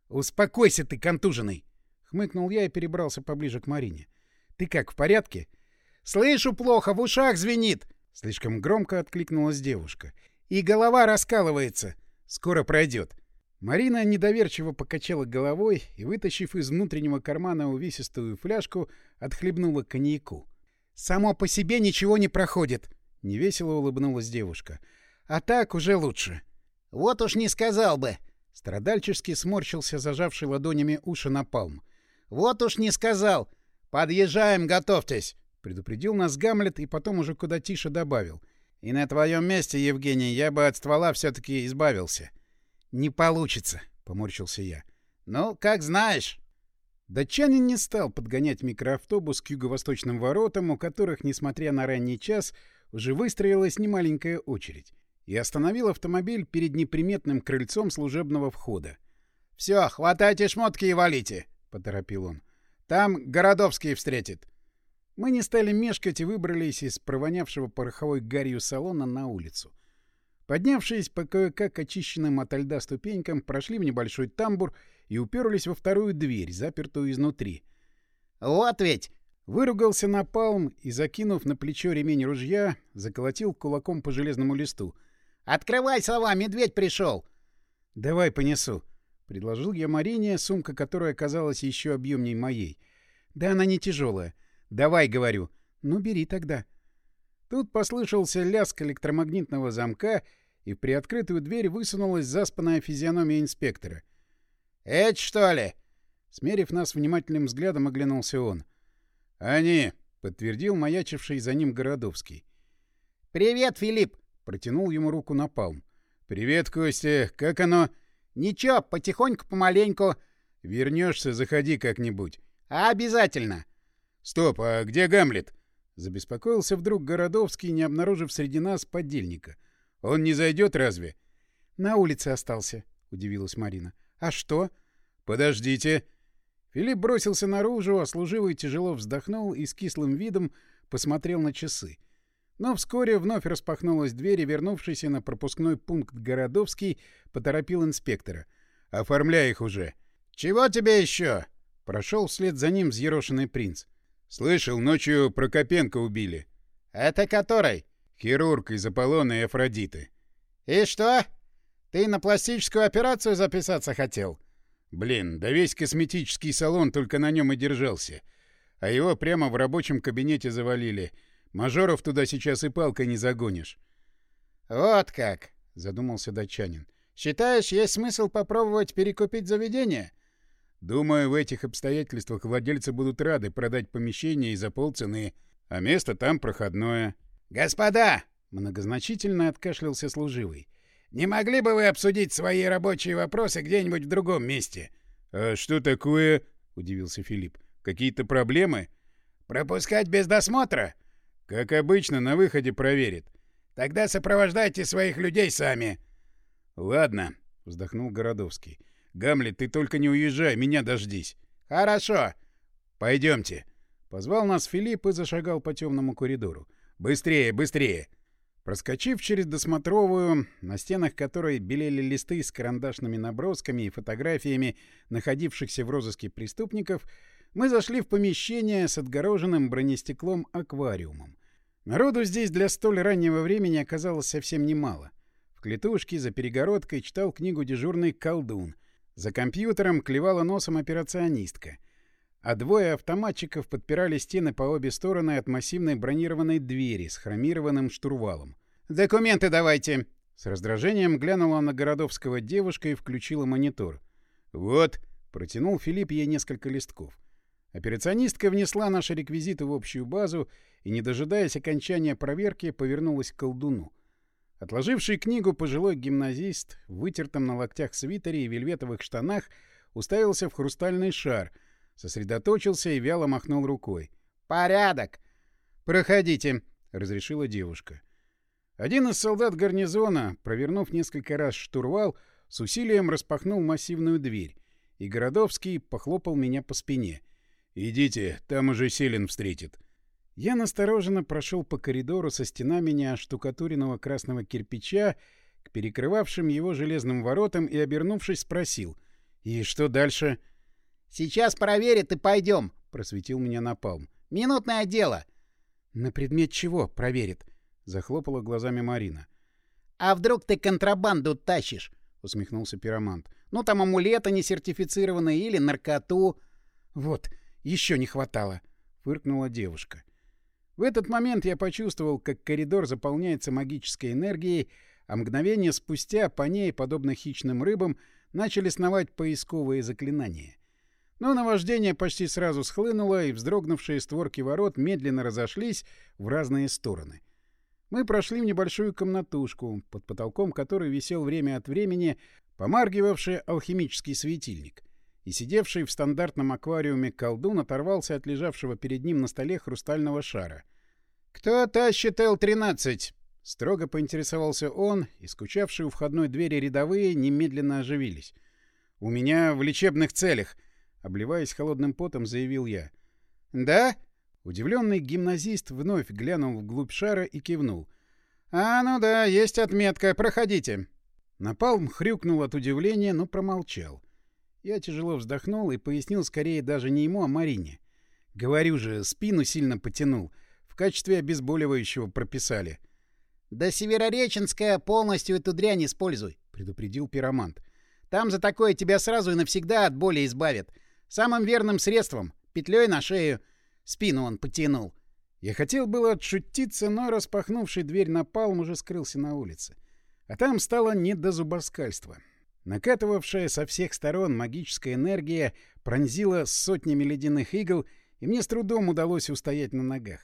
«Успокойся ты, контуженный!» — хмыкнул я и перебрался поближе к Марине. Ты как, в порядке?» «Слышу плохо, в ушах звенит!» — слишком громко откликнулась девушка. «И голова раскалывается. Скоро пройдет». Марина недоверчиво покачала головой и, вытащив из внутреннего кармана увесистую фляжку, отхлебнула коньяку. «Само по себе ничего не проходит», — невесело улыбнулась девушка. «А так уже лучше». «Вот уж не сказал бы», — страдальчески сморщился зажавший ладонями уши напалм. «Вот уж не сказал. Подъезжаем, готовьтесь», — предупредил нас Гамлет и потом уже куда тише добавил. «И на твоем месте, Евгений, я бы от ствола все-таки избавился». «Не получится», — поморщился я. «Ну, как знаешь». Датчанин не стал подгонять микроавтобус к юго-восточным воротам, у которых, несмотря на ранний час, уже выстроилась немаленькая очередь, и остановил автомобиль перед неприметным крыльцом служебного входа. — Все, хватайте шмотки и валите, — поторопил он. — Там Городовский встретит. Мы не стали мешкать и выбрались из провонявшего пороховой гарью салона на улицу. Поднявшись по кое-как очищенным ото льда ступенькам, прошли в небольшой тамбур и уперлись во вторую дверь, запертую изнутри. «Вот ведь!» — выругался Напалм и, закинув на плечо ремень ружья, заколотил кулаком по железному листу. «Открывай, сова, медведь пришел!» «Давай понесу», — предложил я Марине, сумка которой оказалась еще объемней моей. «Да она не тяжелая. Давай, говорю. Ну, бери тогда». Тут послышался лязг электромагнитного замка, и в приоткрытую дверь высунулась заспанная физиономия инспектора. «Это что ли?» Смерив нас внимательным взглядом, оглянулся он. «Они!» — подтвердил маячивший за ним Городовский. «Привет, Филипп!» — протянул ему руку Напалм. «Привет, Костя! Как оно?» «Ничего, потихоньку, помаленьку». «Вернешься, заходи как-нибудь». «Обязательно». «Стоп, а где Гамлет?» Забеспокоился вдруг Городовский, не обнаружив среди нас подельника. «Он не зайдет разве?» «На улице остался», — удивилась Марина. «А что?» «Подождите». Филипп бросился наружу, а служивый тяжело вздохнул и с кислым видом посмотрел на часы. Но вскоре вновь распахнулась дверь, и вернувшийся на пропускной пункт Городовский поторопил инспектора. «Оформляй их уже». «Чего тебе еще?» Прошел вслед за ним взъерошенный принц. Слышал, ночью Прокопенко убили. Это который? Хирург из Аполлона и Афродиты. И что? Ты на пластическую операцию записаться хотел? Блин, да весь косметический салон только на нем и держался. А его прямо в рабочем кабинете завалили. Мажоров туда сейчас и палкой не загонишь. Вот как, задумался датчанин. Считаешь, есть смысл попробовать перекупить заведение? — Думаю, в этих обстоятельствах владельцы будут рады продать помещение и за полцены, а место там проходное. «Господа!» — многозначительно откашлялся служивый. «Не могли бы вы обсудить свои рабочие вопросы где-нибудь в другом месте?» «А что такое?» — удивился Филипп. «Какие-то проблемы?» «Пропускать без досмотра?» «Как обычно, на выходе проверит». «Тогда сопровождайте своих людей сами». «Ладно», — вздохнул Городовский. Гамлет, ты только не уезжай, меня дождись. Хорошо. Пойдемте. Позвал нас Филипп и зашагал по темному коридору. Быстрее, быстрее. Проскочив через досмотровую, на стенах которой белели листы с карандашными набросками и фотографиями находившихся в розыске преступников, мы зашли в помещение с отгороженным бронестеклом аквариумом. Народу здесь для столь раннего времени оказалось совсем немало. В клетушке за перегородкой читал книгу дежурный колдун, за компьютером клевала носом операционистка, а двое автоматчиков подпирали стены по обе стороны от массивной бронированной двери с хромированным штурвалом. «Документы давайте!» С раздражением глянула на Городовского девушка и включила монитор. «Вот!» — протянул Филипп ей несколько листков. Операционистка внесла наши реквизиты в общую базу и, не дожидаясь окончания проверки, повернулась к колдуну. Отложивший книгу пожилой гимназист в вытертом на локтях свитере и вельветовых штанах уставился в хрустальный шар, сосредоточился и вяло махнул рукой. «Порядок!» «Проходите», — разрешила девушка. Один из солдат гарнизона, провернув несколько раз штурвал, с усилием распахнул массивную дверь, и Городовский похлопал меня по спине. «Идите, там уже Селин встретит». Я настороженно прошел по коридору со стенами неоштукатуренного красного кирпича к перекрывавшим его железным воротам и, обернувшись, спросил. «И что дальше?» «Сейчас проверит и пойдем», — просветил меня Напалм. Минутное дело. На предмет чего проверит? Захлопала глазами Марина. А вдруг ты контрабанду тащишь? Усмехнулся пиромант. Ну там амулеты несертифицированные или наркоту. Вот, еще не хватало. Фыркнула девушка. В этот момент я почувствовал, как коридор заполняется магической энергией, а мгновение спустя по ней, подобно хищным рыбам, начали сновать поисковые заклинания. Но наваждение почти сразу схлынуло, и вздрогнувшие створки ворот медленно разошлись в разные стороны. Мы прошли в небольшую комнатушку, под потолком которой висел время от времени помаргивавший алхимический светильник. И сидевший в стандартном аквариуме колдун оторвался от лежавшего перед ним на столе хрустального шара. «Кто тащит Л-13?» — строго поинтересовался он, и скучавшие у входной двери рядовые немедленно оживились. «У меня в лечебных целях», Обливаясь холодным потом, заявил я. «Да?» Удивленный гимназист вновь глянул вглубь шара и кивнул. «А, ну да, есть отметка. Проходите». Напалм хрюкнул от удивления, но промолчал. Я тяжело вздохнул и пояснил скорее даже не ему, а Марине. Говорю же, спину сильно потянул. В качестве обезболивающего прописали. «Да Северореченская полностью эту дрянь используй», — предупредил пиромант. «Там за такое тебя сразу и навсегда от боли избавят. Самым верным средством. Петлей на шею. Спину он потянул. Я хотел было отшутиться, но распахнувший дверь на палм уже скрылся на улице. А там стало не до зубоскальства. Накатывавшая со всех сторон магическая энергия пронзила сотнями ледяных игл, и мне с трудом удалось устоять на ногах.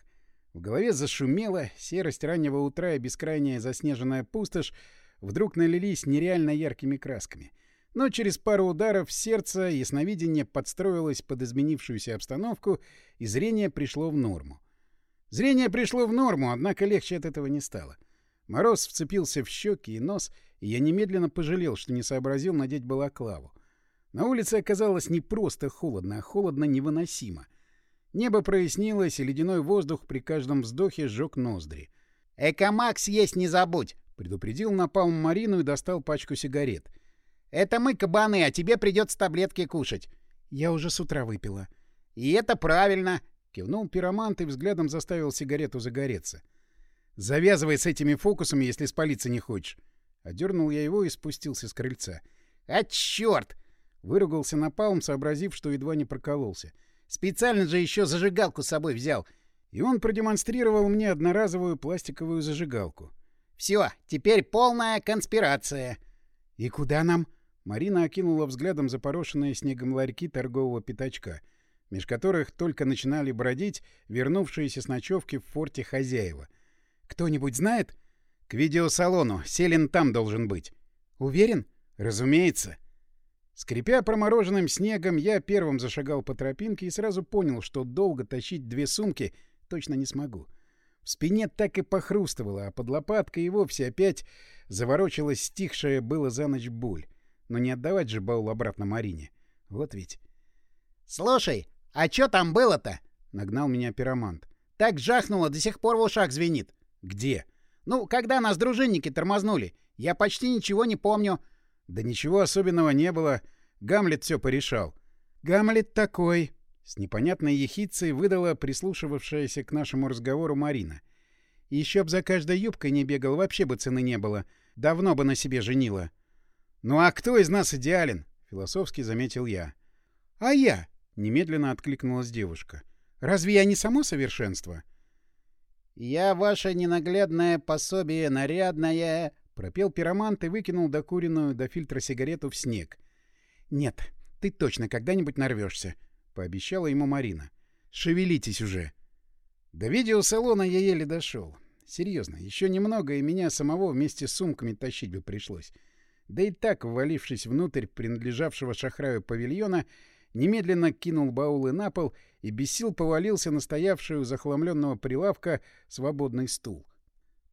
В голове зашумело, серость раннего утра и бескрайняя заснеженная пустошь вдруг налились нереально яркими красками — но через пару ударов сердца ясновидение подстроилось под изменившуюся обстановку, и зрение пришло в норму. Зрение пришло в норму, однако легче от этого не стало. Мороз вцепился в щеки и нос, и я немедленно пожалел, что не сообразил надеть балаклаву. На улице оказалось не просто холодно, а холодно невыносимо. Небо прояснилось, и ледяной воздух при каждом вздохе сжег ноздри. «Экомакс есть не забудь!» — предупредил напалм Марину и достал пачку сигарет. Это мы кабаны, а тебе придется таблетки кушать. Я уже с утра выпила. И это правильно. Кивнул пиромант и взглядом заставил сигарету загореться. Завязывай с этими фокусами, если спалиться не хочешь. Одернул я его и спустился с крыльца. А черт! Выругался напалм, сообразив, что едва не прокололся. Специально же еще зажигалку с собой взял. И он продемонстрировал мне одноразовую пластиковую зажигалку. Все, теперь полная конспирация. И куда нам? Марина окинула взглядом запорошенные снегом ларьки торгового пятачка, меж которых только начинали бродить вернувшиеся с ночевки в форте хозяева. «Кто-нибудь знает?» «К видеосалону. Селин там должен быть». «Уверен?» «Разумеется». Скрипя промороженным снегом, я первым зашагал по тропинке и сразу понял, что долго тащить две сумки точно не смогу. В спине так и похрустывало, а под лопаткой и вовсе опять заворочилась стихшая было за ночь боль. Но не отдавать же баул обратно Марине. Вот ведь. — Слушай, а чё там было-то? — нагнал меня пиромант. — Так жахнуло, до сих пор в ушах звенит. — Где? — Ну, когда нас дружинники тормознули. Я почти ничего не помню. — Да ничего особенного не было. Гамлет все порешал. — Гамлет такой. С непонятной ехицей выдала прислушивавшаяся к нашему разговору Марина. Еще б за каждой юбкой не бегал, вообще бы цены не было. Давно бы на себе женила. «Ну а кто из нас идеален?» — философски заметил я. «А я!» — немедленно откликнулась девушка. «Разве я не само совершенство?» «Я ваше ненаглядное пособие нарядное!» — пропел пиромант и выкинул докуренную до фильтра сигарету в снег. «Нет, ты точно когда-нибудь нарвешься», — пообещала ему Марина. «Шевелитесь уже!» До видеосалона я еле дошел. Серьезно, еще немного, и меня самого вместе с сумками тащить бы пришлось. Да и так, ввалившись внутрь принадлежавшего шахраю павильона, немедленно кинул баулы на пол и без сил повалился на стоявший у захламленного прилавка свободный стул.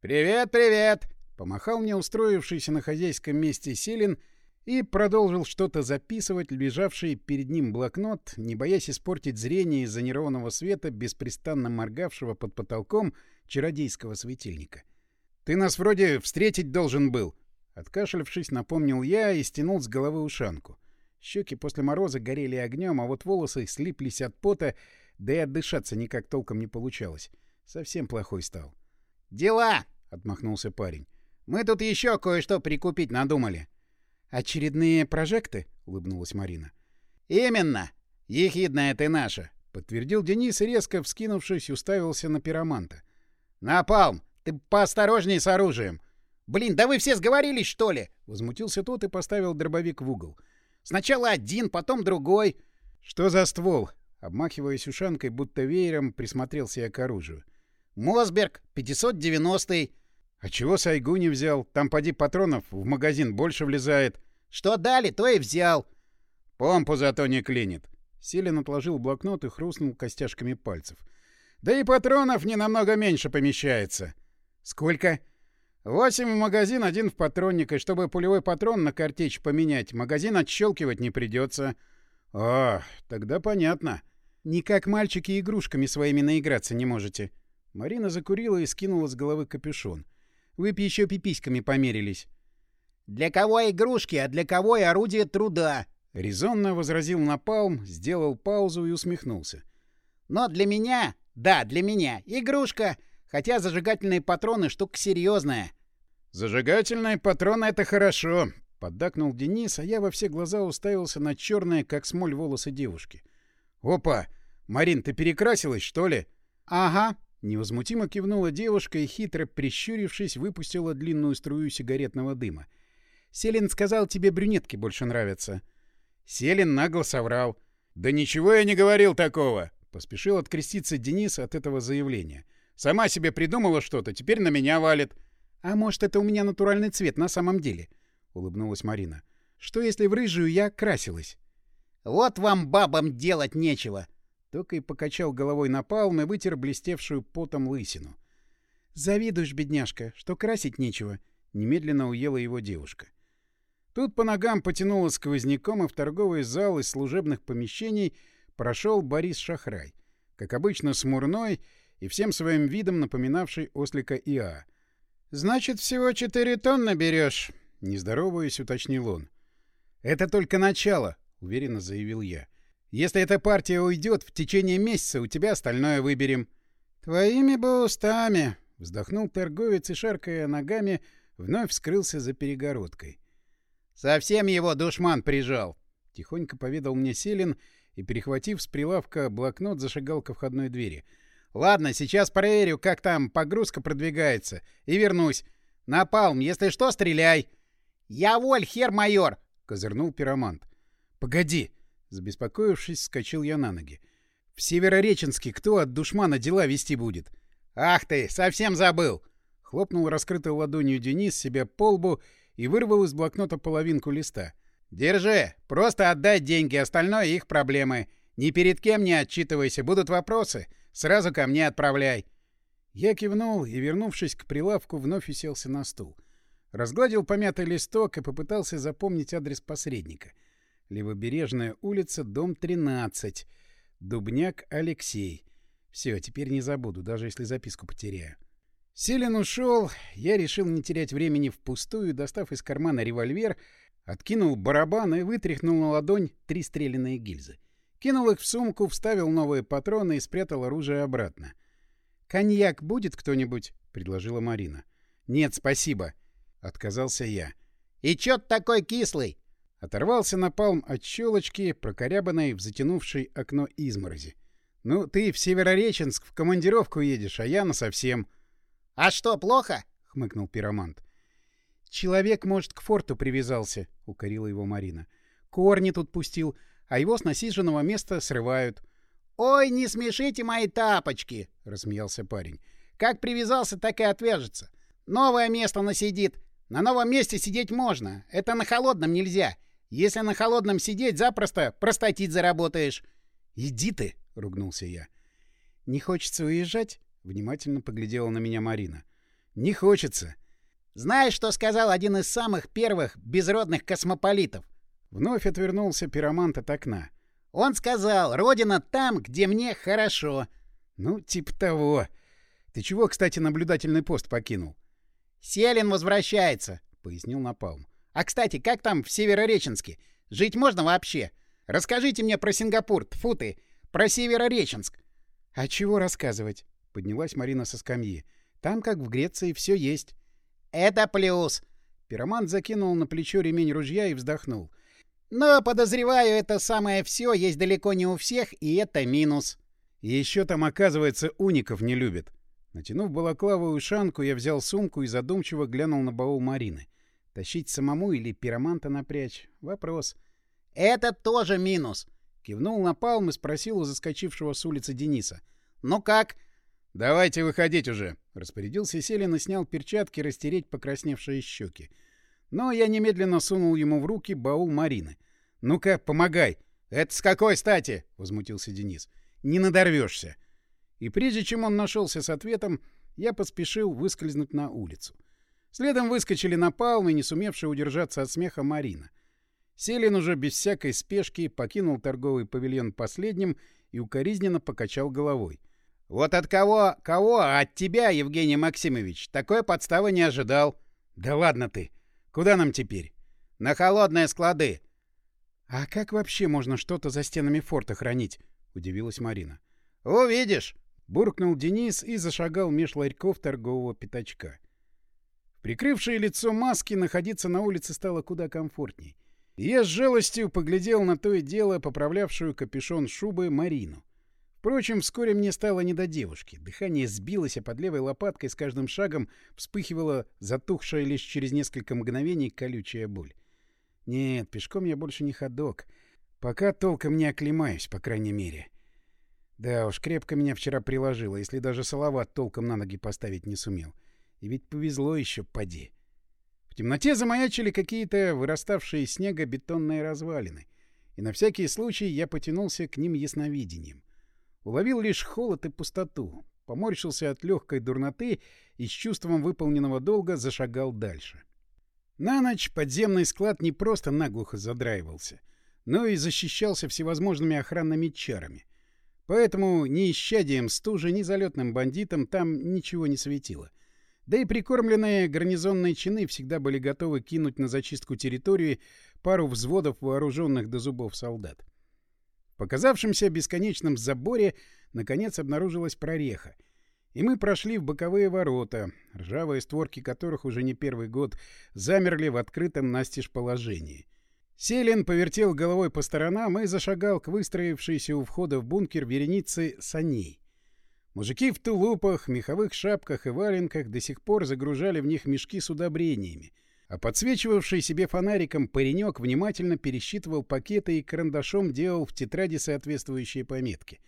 «Привет, привет!» — помахал мне устроившийся на хозяйском месте Селин и продолжил что-то записывать, лежавший перед ним блокнот, не боясь испортить зрение из-за неровного света, беспрестанно моргавшего под потолком чародейского светильника. «Ты нас вроде встретить должен был!» Откашлявшись, напомнил я и стянул с головы ушанку. Щеки после мороза горели огнем, а вот волосы слиплись от пота, Да и отдышаться никак толком не получалось. Совсем плохой стал. «Дела!» — отмахнулся парень. «Мы тут еще кое-что прикупить надумали». «Очередные прожекты?» — улыбнулась Марина. «Именно! Ехидная ты наша!» — подтвердил Денис и, резко вскинувшись, уставился на пироманта. «Напалм! Ты поосторожней с оружием! Блин, да вы все сговорились, что ли?» — возмутился тот и поставил дробовик в угол. «Сначала один, потом другой». «Что за ствол?» Обмахиваясь ушанкой, будто веером, присмотрелся я к оружию. «Мосберг, 590-й». «А чего Сайгу не взял? Там, поди, патронов в магазин больше влезает». «Что дали, то и взял». «Помпу зато не клинит». Селин отложил блокнот и хрустнул костяшками пальцев. «Да и патронов не намного меньше помещается». «Сколько?» «Восемь в магазин, один в патронник, и чтобы пулевой патрон на картечь поменять, магазин отщелкивать не придется». «А, тогда понятно». «Никак мальчики игрушками своими наиграться не можете». Марина закурила и скинула с головы капюшон. «Вы б еще пиписьками померились». «Для кого игрушки, а для кого и орудие труда?» Резонно возразил Напалм, сделал паузу и усмехнулся. «Но для меня, да, для меня, игрушка, хотя зажигательные патроны штука серьезная». «Зажигательные патроны — это хорошо», — поддакнул Денис, а я во все глаза уставился на черные, как смоль, волосы девушки. «Опа! Марин, ты перекрасилась, что ли?» «Ага», — невозмутимо кивнула девушка и, хитро прищурившись, выпустила длинную струю сигаретного дыма. «Селин сказал, тебе брюнетки больше нравятся». Селин нагло соврал. «Да ничего я не говорил такого!» — поспешил откреститься Денис от этого заявления. «Сама себе придумала что-то, теперь на меня валит». «А может, это у меня натуральный цвет на самом деле?» — улыбнулась Марина. «Что, если в рыжую я красилась?» «Вот вам, бабам, делать нечего!» Только и покачал головой напалм и вытер блестевшую потом лысину. «Завидуешь, бедняжка, что красить нечего!» — немедленно уела его девушка. Тут по ногам потянуло сквозняком, и в торговый зал из служебных помещений прошел Борис Шахрай, как обычно смурной и всем своим видом напоминавший ослика Иа. «Значит, всего четыре тонны берешь?» — нездороваясь, уточнил он. «Это только начало», — уверенно заявил я. «Если эта партия уйдет, в течение месяца у тебя остальное выберем». «Твоими бы устами», — вздохнул торговец и, шаркая ногами, вновь скрылся за перегородкой. «Совсем его душман прижал», — тихонько поведал мне Селин и, перехватив с прилавка блокнот, зашагал ко входной двери. «Ладно, сейчас проверю, как там погрузка продвигается, и вернусь. Напалм, если что, стреляй!» «Я воль, хер-майор!» — козырнул пиромант. «Погоди!» — забеспокоившись, вскочил я на ноги. «В Северореченске кто от душмана дела вести будет?» «Ах ты, совсем забыл!» — хлопнул раскрытой ладонью Денис себе по лбу и вырвал из блокнота половинку листа. «Держи! Просто отдай деньги, остальное их проблемы. Ни перед кем не отчитывайся, будут вопросы. Сразу ко мне отправляй». Я кивнул и, вернувшись к прилавку, вновь уселся на стул. Разгладил помятый листок и попытался запомнить адрес посредника. Левобережная улица, дом 13. Дубняк Алексей. Все, теперь не забуду, даже если записку потеряю. Селин ушел, я решил не терять времени впустую, достав из кармана револьвер, откинул барабан и вытряхнул на ладонь три стрелянные гильзы. Кинул их в сумку, вставил новые патроны и спрятал оружие обратно. «Коньяк будет кто-нибудь?» — предложила Марина. «Нет, спасибо», — отказался я. «И чё ты такой кислый?» Оторвался напалм от щелочки, прокорябанной в затянувшей окно изморози. «Ну, ты в Северореченск в командировку едешь, а я насовсем». «А что, плохо?» — хмыкнул пиромант. «Человек, может, к форту привязался», — укорила его Марина. «Корни тут пустил, а его с насиженного места срывают». «Ой, не смешите мои тапочки!» — рассмеялся парень. «Как привязался, так и отвяжется. Новое место насидит. На новом месте сидеть можно. Это на холодном нельзя. Если на холодном сидеть, запросто простатит заработаешь». «Иди ты!» — ругнулся я. «Не хочется уезжать?» Внимательно поглядела на меня Марина. «Не хочется». «Знаешь, что сказал один из самых первых безродных космополитов?» Вновь отвернулся пиромант от окна. «Он сказал, родина там, где мне хорошо». «Ну, типа того. Ты чего, кстати, наблюдательный пост покинул?» «Селин возвращается», — пояснил Напалм. «А, кстати, как там в Северореченске? Жить можно вообще? Расскажите мне про Сингапур, тьфу ты, про Северореченск». «А чего рассказывать?» — поднялась Марина со скамьи. «Там, как в Греции, все есть». «Это плюс!» Пиромант закинул на плечо ремень ружья и вздохнул. «Но, подозреваю, это самое все есть далеко не у всех, и это минус». Еще там, оказывается, уников не любят. Натянув балаклаву и шанку, я взял сумку и задумчиво глянул на баул Марины. Тащить самому или пироманта напрячь? Вопрос. «Это тоже минус!» Кивнул на палм и спросил у заскочившего с улицы Дениса. «Ну как?» «Давайте выходить уже!» Распорядился Селин и снял перчатки растереть покрасневшие щеки. Но я немедленно сунул ему в руки баул Марины. «Ну-ка, помогай!» «Это с какой стати?» — возмутился Денис. «Не надорвешься!» И прежде чем он нашелся с ответом, я поспешил выскользнуть на улицу. Следом выскочили на палм и не сумевшая удержаться от смеха Марина. Селин уже без всякой спешки покинул торговый павильон последним и укоризненно покачал головой. — Вот от кого, кого, а от тебя, Евгений Максимович, такой подставы не ожидал. — Да ладно ты! Куда нам теперь? — На холодные склады. — А как вообще можно что-то за стенами форта хранить? — удивилась Марина. — Увидишь! — буркнул Денис и зашагал меж ларьков торгового пятачка. Прикрывшее лицо маски находиться на улице стало куда комфортней. И я с жалостью поглядел на то и дело, поправлявшую капюшон шубы Марину. Впрочем, вскоре мне стало не до девушки. Дыхание сбилось, а под левой лопаткой с каждым шагом вспыхивала затухшая лишь через несколько мгновений колючая боль. Нет, пешком я больше не ходок. Пока толком не оклемаюсь, по крайней мере. Да уж, крепко меня вчера приложило, если даже Салават толком на ноги поставить не сумел. И ведь повезло еще, поди. В темноте замаячили какие-то выраставшие из снега бетонные развалины. И на всякий случай я потянулся к ним ясновидением. Уловил лишь холод и пустоту, поморщился от легкой дурноты и с чувством выполненного долга зашагал дальше. На ночь подземный склад не просто наглухо задраивался, но и защищался всевозможными охранными чарами — Поэтому ни исчадием стужи, ни залетным бандитам там ничего не светило. Да и прикормленные гарнизонные чины всегда были готовы кинуть на зачистку территории пару взводов вооруженных до зубов солдат. Показавшемся бесконечном заборе наконец обнаружилась прореха, и мы прошли в боковые ворота, ржавые створки которых уже не первый год замерли в открытом настежь положении — Селин повертел головой по сторонам и зашагал к выстроившейся у входа в бункер вереницы саней. Мужики в тулупах, меховых шапках и валенках до сих пор загружали в них мешки с удобрениями, а подсвечивавший себе фонариком паренек внимательно пересчитывал пакеты и карандашом делал в тетради соответствующие пометки.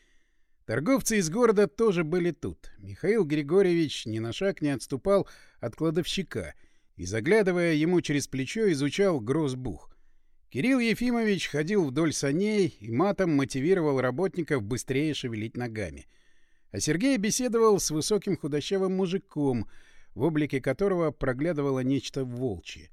Торговцы из города тоже были тут. Михаил Григорьевич ни на шаг не отступал от кладовщика и, заглядывая ему через плечо, изучал грозбух — Кирилл Ефимович ходил вдоль саней и матом мотивировал работников быстрее шевелить ногами. А Сергей беседовал с высоким худощавым мужиком, в облике которого проглядывало нечто волчье.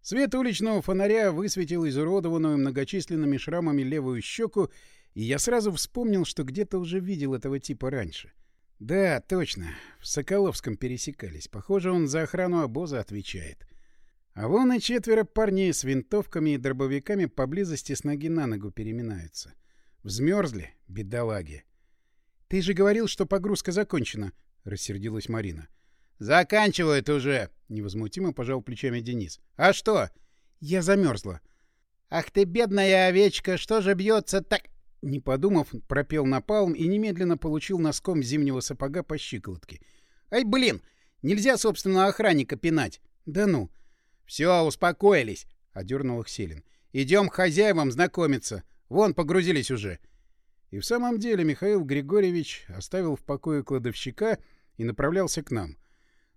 Свет уличного фонаря высветил изуродованную многочисленными шрамами левую щеку, и я сразу вспомнил, что где-то уже видел этого типа раньше. Да, точно, в Соколовском пересекались. Похоже, он за охрану обоза отвечает. А вон и четверо парней с винтовками и дробовиками поблизости с ноги на ногу переминаются. Взмерзли, бедолаги. — Ты же говорил, что погрузка закончена, — рассердилась Марина. — Заканчивают уже, — невозмутимо пожал плечами Денис. — А что? — Я замерзла. — Ах ты, бедная овечка, что же бьется так... Не подумав, пропел напалм и немедленно получил носком зимнего сапога по щиколотке. — Ай, блин! Нельзя, собственно, охранника пинать. — Да ну! — «Все, успокоились», — одернул их Селин. «Идем к хозяевам знакомиться. Вон, погрузились уже». И в самом деле Михаил Григорьевич оставил в покое кладовщика и направлялся к нам.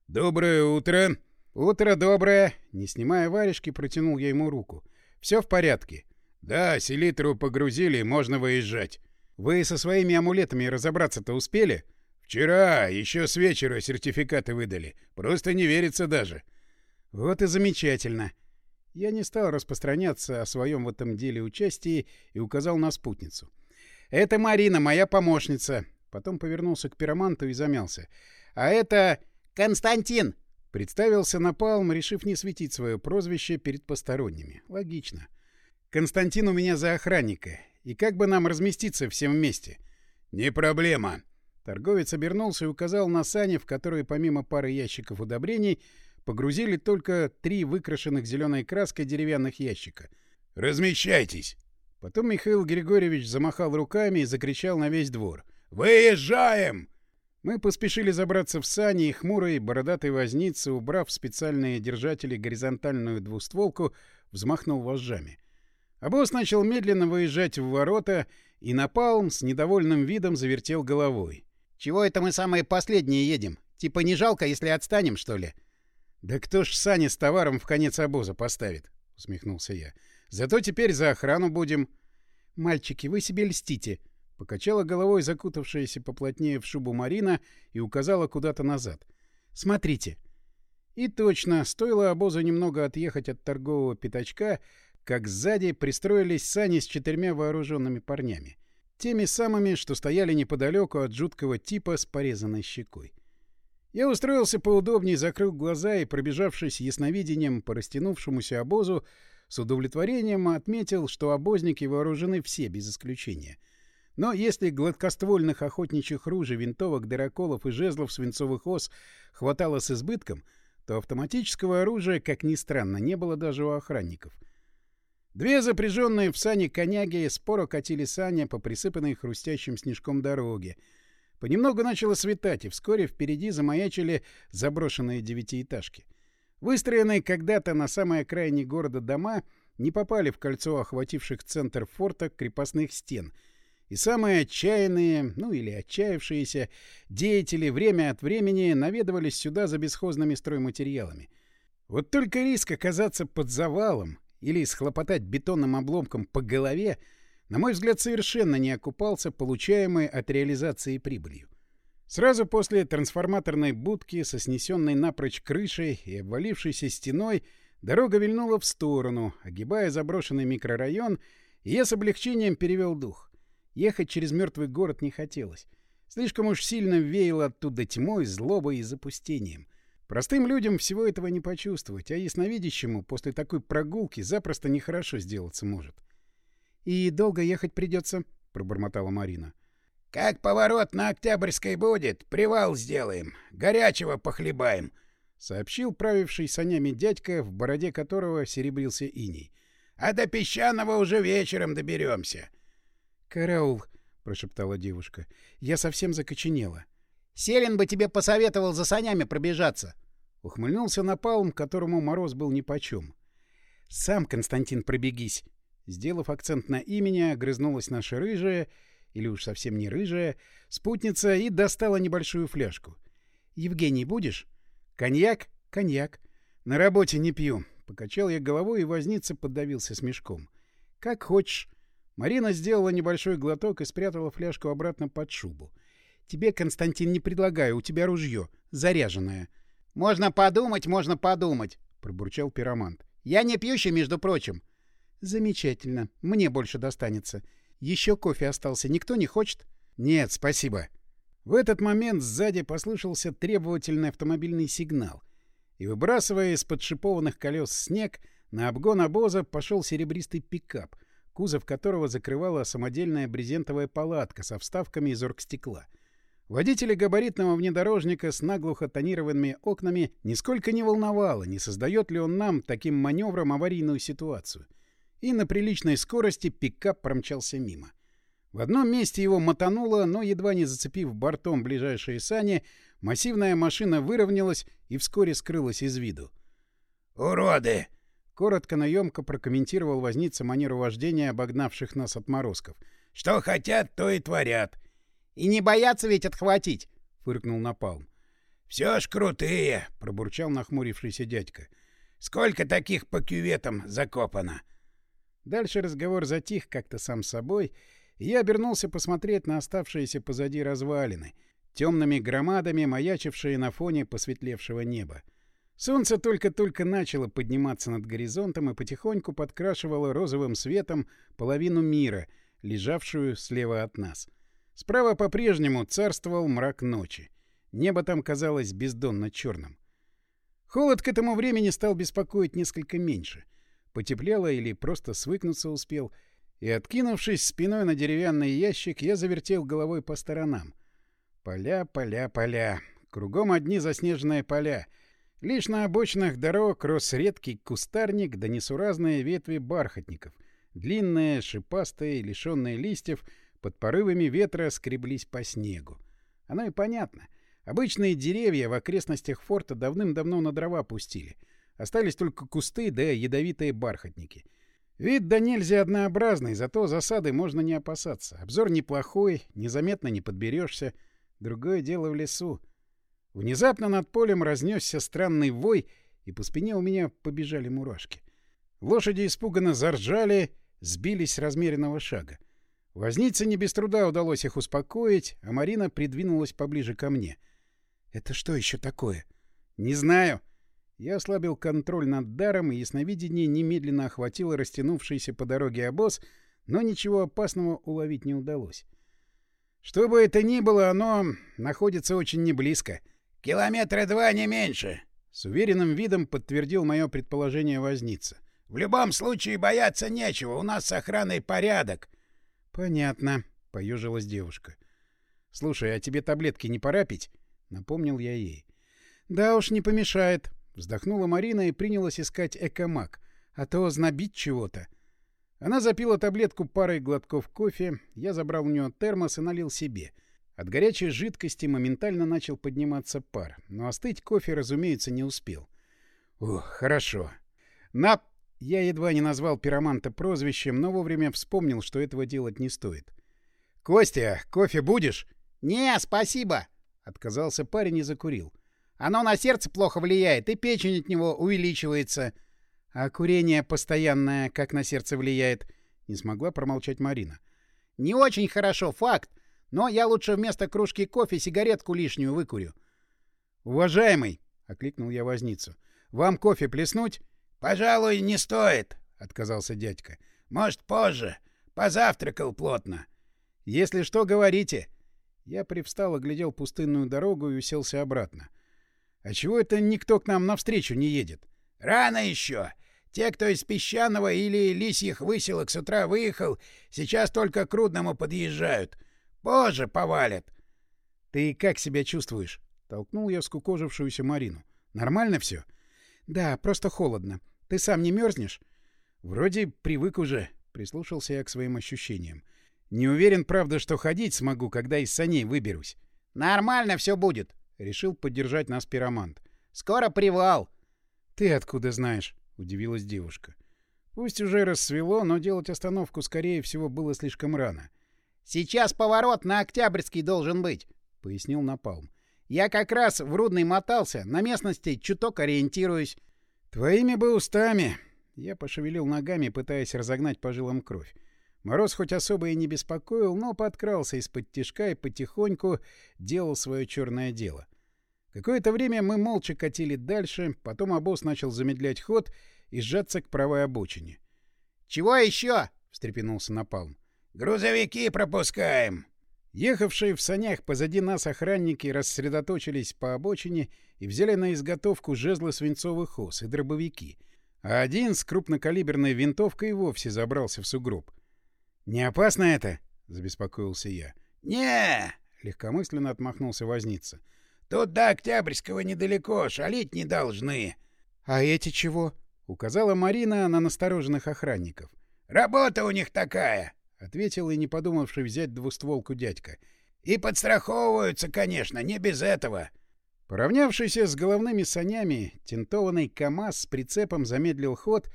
«Доброе утро!» «Утро доброе!» Не снимая варежки, протянул я ему руку. «Все в порядке?» «Да, селитру погрузили, можно выезжать». «Вы со своими амулетами разобраться-то успели?» «Вчера, еще с вечера сертификаты выдали. Просто не верится даже». Вот и замечательно. Я не стал распространяться о своем в этом деле участии и указал на спутницу. «Это Марина, моя помощница». Потом повернулся к пироманту и замялся. «А это Константин!» Представился Напалм, решив не светить свое прозвище перед посторонними. Логично. «Константин у меня за охранника. И как бы нам разместиться всем вместе?» «Не проблема». Торговец обернулся и указал на сани, в которые помимо пары ящиков удобрений погрузили только три выкрашенных зеленой краской деревянных ящика. «Размещайтесь!» Потом Михаил Григорьевич замахал руками и закричал на весь двор. «Выезжаем!» Мы поспешили забраться в сани, и хмурый, бородатый возница, убрав специальные держатели горизонтальную двустволку, взмахнул вожжами. А босс начал медленно выезжать в ворота, и Напалм с недовольным видом завертел головой. «Чего это мы самые последние едем? Типа не жалко, если отстанем, что ли?» «Да кто ж сани с товаром в конец обоза поставит?» — усмехнулся я. «Зато теперь за охрану будем». «Мальчики, вы себе льстите!» — покачала головой закутавшаяся поплотнее в шубу Марина и указала куда-то назад. «Смотрите!» И точно, стоило обозу немного отъехать от торгового пятачка, как сзади пристроились сани с четырьмя вооруженными парнями. Теми самыми, что стояли неподалеку от жуткого типа с порезанной щекой. Я устроился поудобнее, закрыл глаза и, пробежавшись ясновидением по растянувшемуся обозу, с удовлетворением отметил, что обозники вооружены все, без исключения. Но если гладкоствольных охотничьих ружей, винтовок, дыроколов и жезлов свинцовых ос хватало с избытком, то автоматического оружия, как ни странно, не было даже у охранников. Две запряженные в сани коняги споро катили сани по присыпанной хрустящим снежком дороге — Понемногу начало светать, и вскоре впереди замаячили заброшенные девятиэтажки. Выстроенные когда-то на самой окраине города дома не попали в кольцо охвативших центр форта крепостных стен, и самые отчаянные, ну или отчаявшиеся, деятели время от времени наведывались сюда за бесхозными стройматериалами. Вот только риск оказаться под завалом или схлопотать бетонным обломком по голове — на мой взгляд, совершенно не окупался получаемой от реализации прибылью. Сразу после трансформаторной будки со снесенной напрочь крышей и обвалившейся стеной дорога вильнула в сторону, огибая заброшенный микрорайон, и я с облегчением перевел дух. Ехать через мертвый город не хотелось. Слишком уж сильно веяло оттуда тьмой, злобой и запустением. Простым людям всего этого не почувствовать, а ясновидящему после такой прогулки запросто нехорошо сделаться может. «И долго ехать придется?» — пробормотала Марина. «Как поворот на Октябрьской будет, привал сделаем, горячего похлебаем», — сообщил правивший санями дядька, в бороде которого серебрился иней. «А до Песчаного уже вечером доберемся». «Караул», — прошептала девушка, — «я совсем закоченела». «Селин бы тебе посоветовал за санями пробежаться», — ухмыльнулся Напалм, которому мороз был нипочем. «Сам, Константин, пробегись», Сделав акцент на имени, огрызнулась наша рыжая, или уж совсем не рыжая, спутница и достала небольшую фляжку. «Евгений, будешь?» «Коньяк? Коньяк. На работе не пью». Покачал я головой, и возница поддавился смешком. «Как хочешь». Марина сделала небольшой глоток и спрятала фляжку обратно под шубу. «Тебе, Константин, не предлагаю, у тебя ружье, заряженное». «Можно подумать, можно подумать», — пробурчал пиромант. «Я не пьющий, между прочим». Замечательно. Мне больше достанется. Еще кофе остался. Никто не хочет? Нет, спасибо. В этот момент сзади послышался требовательный автомобильный сигнал. И, выбрасывая из под шипованных колес снег, на обгон обоза пошел серебристый пикап, кузов которого закрывала самодельная брезентовая палатка со вставками из оргстекла. Водителя габаритного внедорожника с наглухо тонированными окнами нисколько не волновало, не создает ли он нам таким маневром аварийную ситуацию и на приличной скорости пикап промчался мимо. В одном месте его мотануло, но, едва не зацепив бортом ближайшие сани, массивная машина выровнялась и вскоре скрылась из виду. «Уроды!» — коротко, но емко прокомментировал возница манеру вождения обогнавших нас отморозков. «Что хотят, то и творят». «И не боятся ведь отхватить!» — фыркнул Напалм. «Все ж крутые!» — пробурчал нахмурившийся дядька. «Сколько таких по кюветам закопано?» Дальше разговор затих как-то сам собой, и я обернулся посмотреть на оставшиеся позади развалины, темными громадами, маячившие на фоне посветлевшего неба. Солнце только-только начало подниматься над горизонтом и потихоньку подкрашивало розовым светом половину мира, лежавшую слева от нас. Справа по-прежнему царствовал мрак ночи. Небо там казалось бездонно черным. Холод к этому времени стал беспокоить несколько меньше — Потеплело или просто свыкнуться успел, и, откинувшись спиной на деревянный ящик, я завертел головой по сторонам. Поля, поля, поля. Кругом одни заснеженные поля. Лишь на обочинах дорог рос редкий кустарник да несуразные ветви бархатников. Длинные, шипастые, лишенные листьев, под порывами ветра скреблись по снегу. Оно и понятно. Обычные деревья в окрестностях форта давным-давно на дрова пустили. Остались только кусты да ядовитые бархатники. Вид да нельзя однообразный, зато засады можно не опасаться. Обзор неплохой, незаметно не подберешься. Другое дело в лесу. Внезапно над полем разнесся странный вой, и по спине у меня побежали мурашки. Лошади испуганно заржали, сбились с размеренного шага. Вознице не без труда удалось их успокоить, а Марина придвинулась поближе ко мне. «Это что еще такое?» «Не знаю». Я ослабил контроль над даром, и ясновидение немедленно охватило растянувшийся по дороге обоз, но ничего опасного уловить не удалось. Что бы это ни было, оно находится очень неблизко. «Километра два, не меньше», — с уверенным видом подтвердил мое предположение возница. «В любом случае бояться нечего, у нас с охраной порядок». «Понятно», — поюжилась девушка. «Слушай, а тебе таблетки не пора пить?» — напомнил я ей. «Да уж, не помешает», Вздохнула Марина и принялась искать экомаг, а то знобить чего-то. Она запила таблетку парой глотков кофе, я забрал у нее термос и налил себе. От горячей жидкости моментально начал подниматься пар, но остыть кофе, разумеется, не успел. Ух, хорошо. На... Я едва не назвал пироманта прозвищем, но вовремя вспомнил, что этого делать не стоит. «Костя, кофе будешь?» «Не, спасибо!» — отказался парень и закурил. Оно на сердце плохо влияет, и печень от него увеличивается. А курение постоянное как на сердце влияет? Не смогла промолчать Марина. Не очень хорошо, факт. Но я лучше вместо кружки кофе сигаретку лишнюю выкурю. Уважаемый, окликнул я возницу. Вам кофе плеснуть? Пожалуй, не стоит, отказался дядька. Может, позже. Позавтракал плотно. Если что, говорите. Я привстал, оглядел пустынную дорогу и уселся обратно. А чего это никто к нам навстречу не едет? Рано еще. Те, кто из песчаного или лисьих выселок с утра выехал, сейчас только к Рудному подъезжают. Позже повалят. Ты как себя чувствуешь? Толкнул я скукожившуюся Марину. Нормально все? Да, просто холодно. Ты сам не мерзнешь? Вроде привык уже, прислушался я к своим ощущениям. Не уверен, правда, что ходить смогу, когда из саней выберусь. Нормально все будет, — решил поддержать нас пиромант. «Скоро привал!» «Ты откуда знаешь?» — удивилась девушка. Пусть уже рассвело, но делать остановку, скорее всего, было слишком рано. «Сейчас поворот на Октябрьский должен быть», — пояснил Напалм. «Я как раз в Рудный мотался, на местности чуток ориентируюсь». «Твоими бы устами!» Я пошевелил ногами, пытаясь разогнать по жилам кровь. Мороз хоть особо и не беспокоил, но подкрался из-под тишка и потихоньку делал свое черное дело. Какое-то время мы молча катили дальше, потом обоз начал замедлять ход и сжаться к правой обочине. «Чего еще?» — встрепенулся Напалм. «Грузовики пропускаем!» Ехавшие в санях позади нас охранники рассредоточились по обочине и взяли на изготовку жезлы свинцовых ос и дробовики, а один с крупнокалиберной винтовкой вовсе забрался в сугроб. «Не опасно это?» — забеспокоился я. не легкомысленно отмахнулся возница. «Тут до Октябрьского недалеко, шалить не должны». «А эти чего?» — указала Марина на настороженных охранников. «Работа у них такая», — ответил и не подумавший взять двустволку дядька. «И подстраховываются, конечно, не без этого». Поравнявшийся с головными санями, тентованный КАМАЗ с прицепом замедлил ход,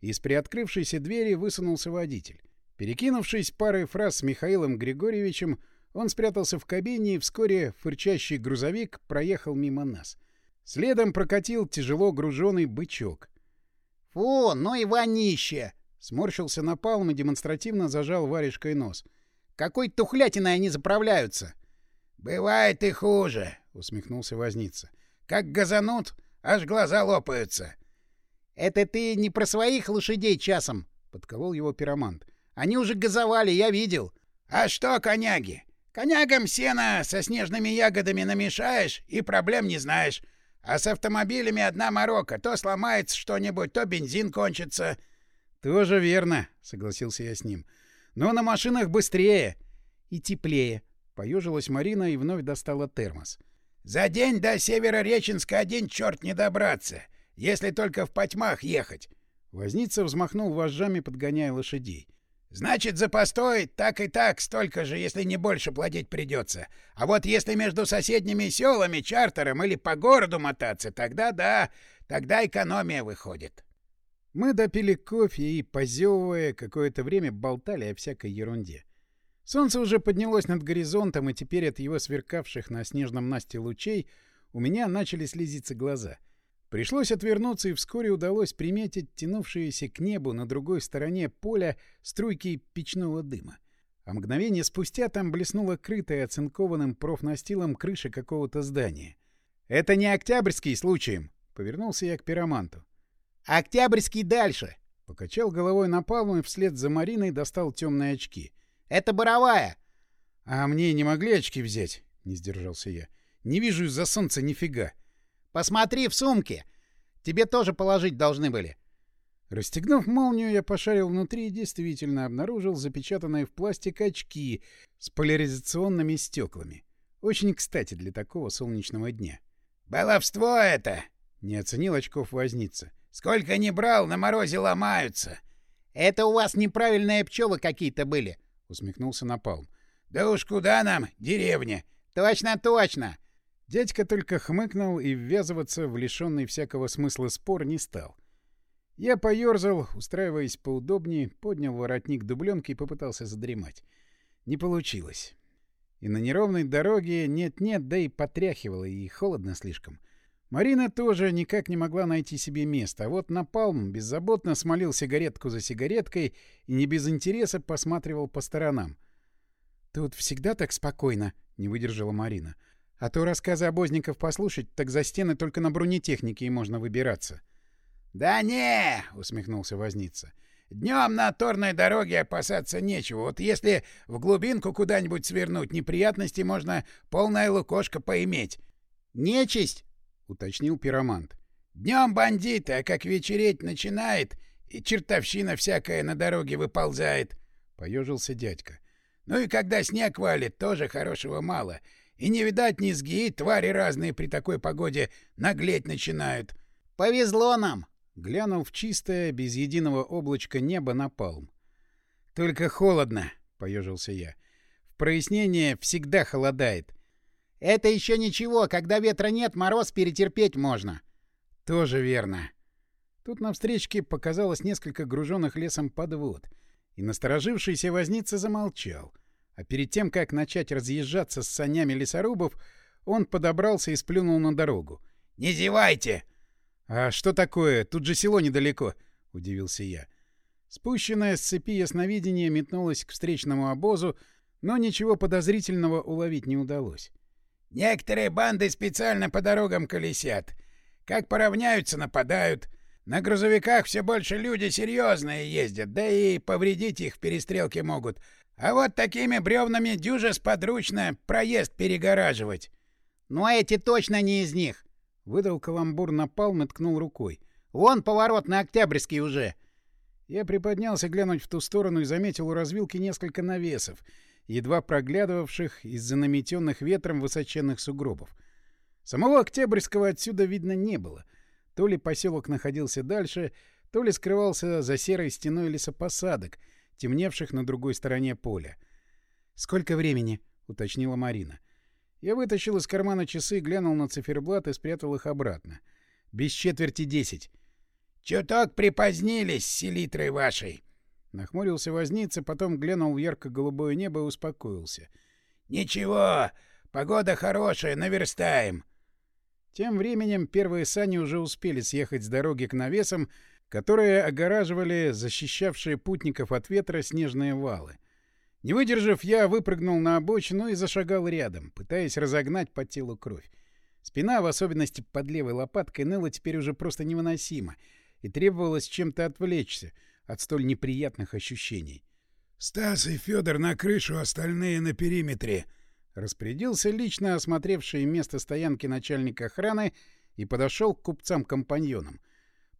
и из приоткрывшейся двери высунулся водитель. Перекинувшись парой фраз с Михаилом Григорьевичем, он спрятался в кабине, и вскоре фырчащий грузовик проехал мимо нас. Следом прокатил тяжело груженный бычок. «Фу, ну и вонище!» — сморщился напалм и демонстративно зажал варежкой нос. «Какой тухлятиной они заправляются!» «Бывает и хуже!» — усмехнулся возница. «Как газанут, аж глаза лопаются!» «Это ты не про своих лошадей часом?» — подколол его пиромант. Они уже газовали, я видел. А что, коняги? Конягам сена со снежными ягодами намешаешь и проблем не знаешь. А с автомобилями одна морока. То сломается что-нибудь, то бензин кончится. — Тоже верно, — согласился я с ним. — Но на машинах быстрее. — И теплее, — Поежилась Марина и вновь достала термос. «За день до Северореченска один черт не добраться, если только в потьмах ехать!» Возница взмахнул вожжами, подгоняя лошадей. Значит, за постой так и так столько же, если не больше платить придется. А вот если между соседними селами, чартером или по городу мотаться, тогда да, тогда экономия выходит. Мы допили кофе и, позевывая, какое-то время болтали о всякой ерунде. Солнце уже поднялось над горизонтом, и теперь от его сверкавших на снежном насте лучей у меня начали слезиться глаза — Пришлось отвернуться, и вскоре удалось приметить тянувшиеся к небу на другой стороне поля струйки печного дыма. А мгновение спустя там блеснула крытая оцинкованным профнастилом крыша какого-то здания. «Это не Октябрьский случаем!» — повернулся я к пироманту. «Октябрьский дальше!» — покачал головой напалм и вслед за Мариной достал темные очки. «Это Боровая!» «А мне не могли очки взять?» — не сдержался я. «Не вижу из-за солнца нифига!» Посмотри в сумке. Тебе тоже положить должны были. Расстегнув молнию, я пошарил внутри и действительно обнаружил запечатанные в пластик очки с поляризационными стеклами. Очень кстати для такого солнечного дня. «Баловство это!» — не оценил очков возница. «Сколько не брал, на морозе ломаются!» «Это у вас неправильные пчелы какие-то были!» — усмехнулся Напалм. «Да уж куда нам, деревня!» «Точно, точно! Дядька только хмыкнул и ввязываться в лишенный всякого смысла спор не стал. Я поерзал, устраиваясь поудобнее, поднял воротник дубленки и попытался задремать. Не получилось. И на неровной дороге нет-нет, да и потряхивало, и холодно слишком. Марина тоже никак не могла найти себе места, а вот Напалм беззаботно смолил сигаретку за сигареткой и не без интереса посматривал по сторонам. «Тут всегда так спокойно», — не выдержала Марина. — а то рассказы обозников послушать, так за стены только на бронетехнике и можно выбираться. — Да не, — усмехнулся Возница. — Днем на торной дороге опасаться нечего. Вот если в глубинку куда-нибудь свернуть, неприятностей можно полное лукошко поиметь. — Нечисть? — уточнил пиромант. — Днем бандиты, а как вечереть начинает, и чертовщина всякая на дороге выползает, — поежился дядька. — Ну и когда снег валит, тоже хорошего мало — и не видать низги, и твари разные при такой погоде наглеть начинают. — Повезло нам! — глянул в чистое, без единого облачка небо на палм. — Только холодно, — поежился я. — В прояснение всегда холодает. — Это еще ничего, когда ветра нет, мороз перетерпеть можно. — Тоже верно. Тут на встречке показалось несколько груженных лесом подвод, и насторожившийся возница замолчал — а перед тем, как начать разъезжаться с санями лесорубов, он подобрался и сплюнул на дорогу. «Не зевайте!» «А что такое? Тут же село недалеко», — удивился я. Спущенная с цепи ясновидение метнулась к встречному обозу, но ничего подозрительного уловить не удалось. «Некоторые банды специально по дорогам колесят. Как поравняются, нападают. На грузовиках все больше люди серьезные ездят, да и повредить их в перестрелке могут. А вот такими бревнами дюже сподручно проезд перегораживать. — Ну а эти точно не из них! — выдал каламбур на палм и ткнул рукой. — Вон поворот на Октябрьский уже! Я приподнялся глянуть в ту сторону и заметил у развилки несколько навесов, едва проглядывавших из-за наметенных ветром высоченных сугробов. Самого Октябрьского отсюда видно не было. То ли поселок находился дальше, то ли скрывался за серой стеной лесопосадок — темневших на другой стороне поля. «Сколько времени?» — уточнила Марина. Я вытащил из кармана часы, глянул на циферблат и спрятал их обратно. «Без четверти десять». «Чуток припозднились, селитрой вашей!» Нахмурился возница, потом глянул в ярко-голубое небо и успокоился. «Ничего, погода хорошая, наверстаем». Тем временем первые сани уже успели съехать с дороги к навесам, которые огораживали защищавшие путников от ветра снежные валы. Не выдержав, я выпрыгнул на обочину и зашагал рядом, пытаясь разогнать по телу кровь. Спина, в особенности под левой лопаткой, ныла теперь уже просто невыносимо, и требовалось чем-то отвлечься от столь неприятных ощущений. — Стас и Федор на крышу, остальные на периметре! — распорядился лично осмотревший место стоянки начальник охраны и подошел к купцам-компаньонам —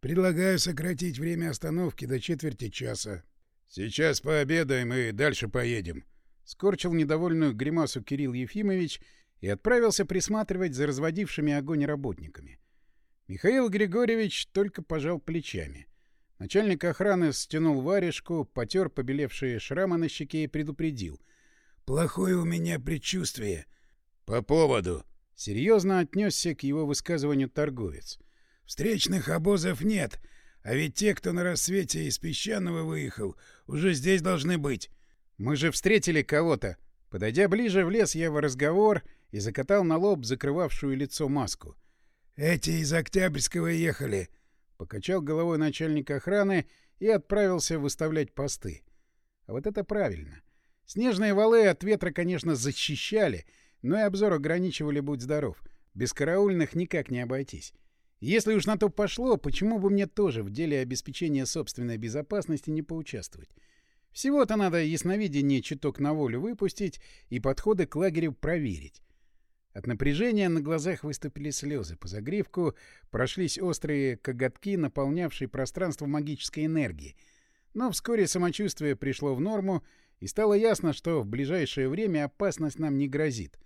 Предлагаю сократить время остановки до четверти часа. Сейчас пообедаем и дальше поедем, скорчил недовольную гримасу Кирилл Ефимович и отправился присматривать за разводившими огонь работниками. Михаил Григорьевич только пожал плечами. Начальник охраны стянул варежку, потер побелевшие шрамы на щеке и предупредил. «Плохое у меня предчувствие». «По поводу?» — серьезно отнесся к его высказыванию торговец. «Встречных обозов нет, а ведь те, кто на рассвете из Песчаного выехал, уже здесь должны быть». «Мы же встретили кого-то». Подойдя ближе, влез я в разговор и закатал на лоб закрывавшую лицо маску. «Эти из Октябрьского ехали», — покачал головой начальник охраны и отправился выставлять посты. А вот это правильно. Снежные валы от ветра, конечно, защищали, но и обзор ограничивали «Будь здоров». Без караульных никак не обойтись. Если уж на то пошло, почему бы мне тоже в деле обеспечения собственной безопасности не поучаствовать? Всего-то надо ясновидение чуток на волю выпустить и подходы к лагерю проверить. От напряжения на глазах выступили слезы. По загривку прошлись острые коготки, наполнявшие пространство магической энергии. Но вскоре самочувствие пришло в норму, и стало ясно, что в ближайшее время опасность нам не грозит.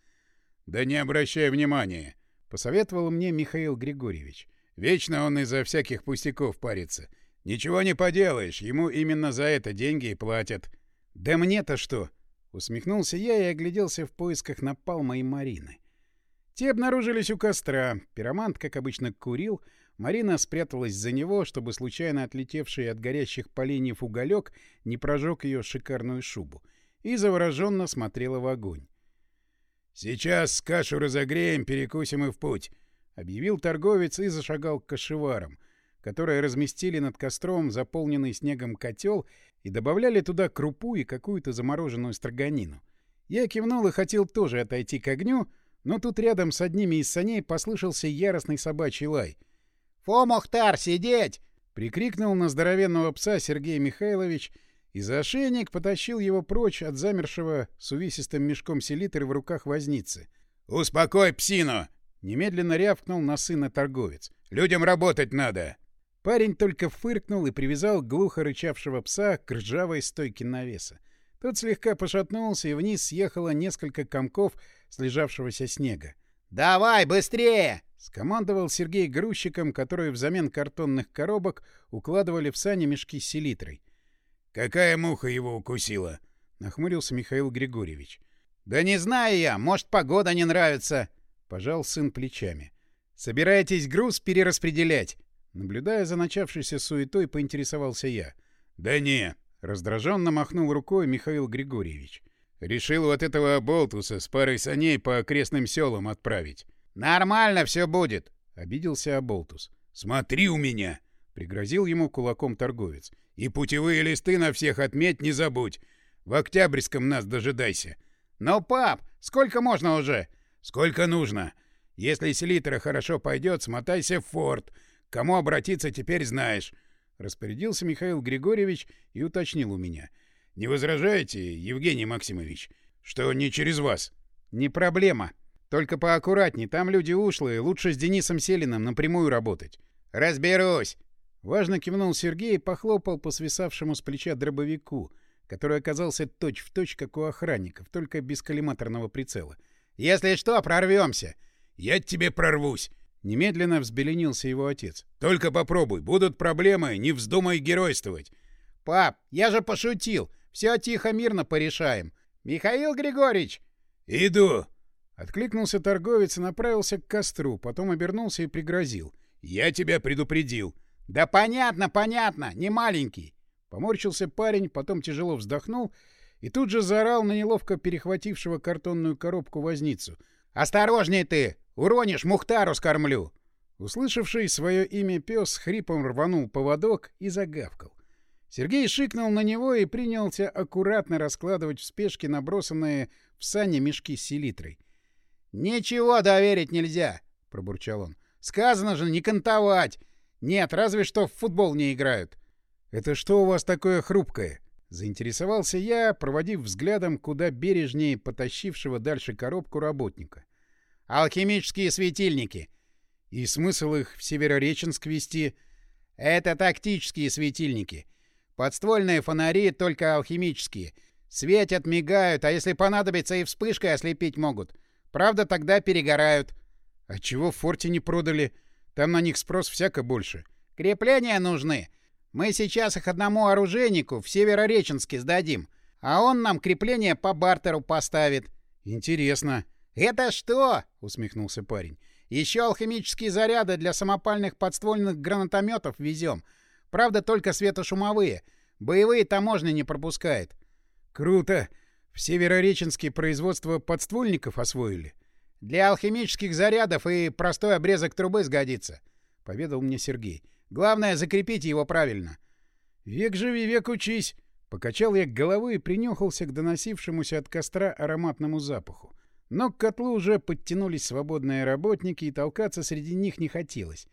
«Да не обращай внимания», — посоветовал мне Михаил Григорьевич. «Вечно он из-за всяких пустяков парится. Ничего не поделаешь, ему именно за это деньги и платят». «Да мне-то что?» — усмехнулся я и огляделся в поисках Напалма и Марины. Те обнаружились у костра. Пиромант, как обычно, курил. Марина спряталась за него, чтобы случайно отлетевший от горящих поленьев уголек не прожег ее шикарную шубу. И завороженно смотрела в огонь. «Сейчас кашу разогреем, перекусим и в путь», — объявил торговец и зашагал к кошеварам, которые разместили над костром заполненный снегом котел и добавляли туда крупу и какую-то замороженную строганину. Я кивнул и хотел тоже отойти к огню, — но тут рядом с одними из саней послышался яростный собачий лай. «Фо, Мухтар, сидеть!» — прикрикнул на здоровенного пса Сергей Михайлович, и за ошейник потащил его прочь от замершего с увесистым мешком селитры в руках возницы. «Успокой псину!» — немедленно рявкнул на сына торговец. «Людям работать надо!» Парень только фыркнул и привязал глухо рычавшего пса к ржавой стойке навеса. Тот слегка пошатнулся, и вниз съехало несколько комков слежавшегося снега. «Давай, быстрее!» — скомандовал Сергей грузчиком, которые взамен картонных коробок укладывали в сани мешки с селитрой. «Какая муха его укусила?» — нахмурился Михаил Григорьевич. «Да не знаю я, может, погода не нравится!» — пожал сын плечами. «Собираетесь груз перераспределять?» Наблюдая за начавшейся суетой, поинтересовался я. «Да не!» — раздраженно махнул рукой Михаил Григорьевич. Решил вот этого болтуса с парой саней по окрестным селам отправить. «Нормально все будет», — обиделся Аболтус. «Смотри у меня!» — пригрозил ему кулаком торговец. «И путевые листы на всех отметь не забудь. В Октябрьском нас дожидайся». «Но, пап, сколько можно уже?» «Сколько нужно. Если селитра хорошо пойдет, смотайся в форт. Кому обратиться теперь знаешь». Распорядился Михаил Григорьевич и уточнил у меня. Не возражаете, Евгений Максимович, что не через вас? Не проблема. Только поаккуратней, там люди ушлые, лучше с Денисом Селиным напрямую работать. Разберусь. Важно кивнул Сергей и похлопал по свисавшему с плеча дробовику, который оказался точь-в-точь, точь, как у охранников, только без коллиматорного прицела. «Если что, прорвемся!» «Я тебе прорвусь!» Немедленно взбеленился его отец. «Только попробуй, будут проблемы, не вздумай геройствовать!» «Пап, я же пошутил! Все тихо-мирно порешаем. Михаил Григорьевич!» «Иду!» Откликнулся торговец и направился к костру, потом обернулся и пригрозил. «Я тебя предупредил!» «Да понятно, понятно! Не маленький!» Поморщился парень, потом тяжело вздохнул и тут же заорал на неловко перехватившего картонную коробку возницу. «Осторожней ты! Уронишь, Мухтару скормлю!» Услышавший свое имя пес хрипом рванул поводок и загавкал. Сергей шикнул на него и принялся аккуратно раскладывать в спешке набросанные в сани мешки с селитрой. «Ничего доверить нельзя!» — пробурчал он. «Сказано же, не кантовать! Нет, разве что в футбол не играют!» «Это что у вас такое хрупкое?» — заинтересовался я, проводив взглядом куда бережнее потащившего дальше коробку работника. «Алхимические светильники!» «И смысл их в Северореченск вести?» «Это тактические светильники!» Подствольные фонари только алхимические. Светят, мигают, а если понадобится, и вспышкой ослепить могут. Правда, тогда перегорают. А чего в форте не продали? Там на них спрос всяко больше. Крепления нужны. Мы сейчас их одному оружейнику в Северореченске сдадим, а он нам крепление по бартеру поставит. Интересно. Это что? усмехнулся парень. Еще алхимические заряды для самопальных подствольных гранатометов везем. Правда, только светошумовые. Боевые таможня не пропускает. Круто. В Северореченске производство подствольников освоили. Для алхимических зарядов и простой обрезок трубы сгодится, поведал мне Сергей. Главное закрепить его правильно. Век живи, век учись. Покачал я головой и принюхался к доносившемуся от костра ароматному запаху. Но к котлу уже подтянулись свободные работники, и толкаться среди них не хотелось.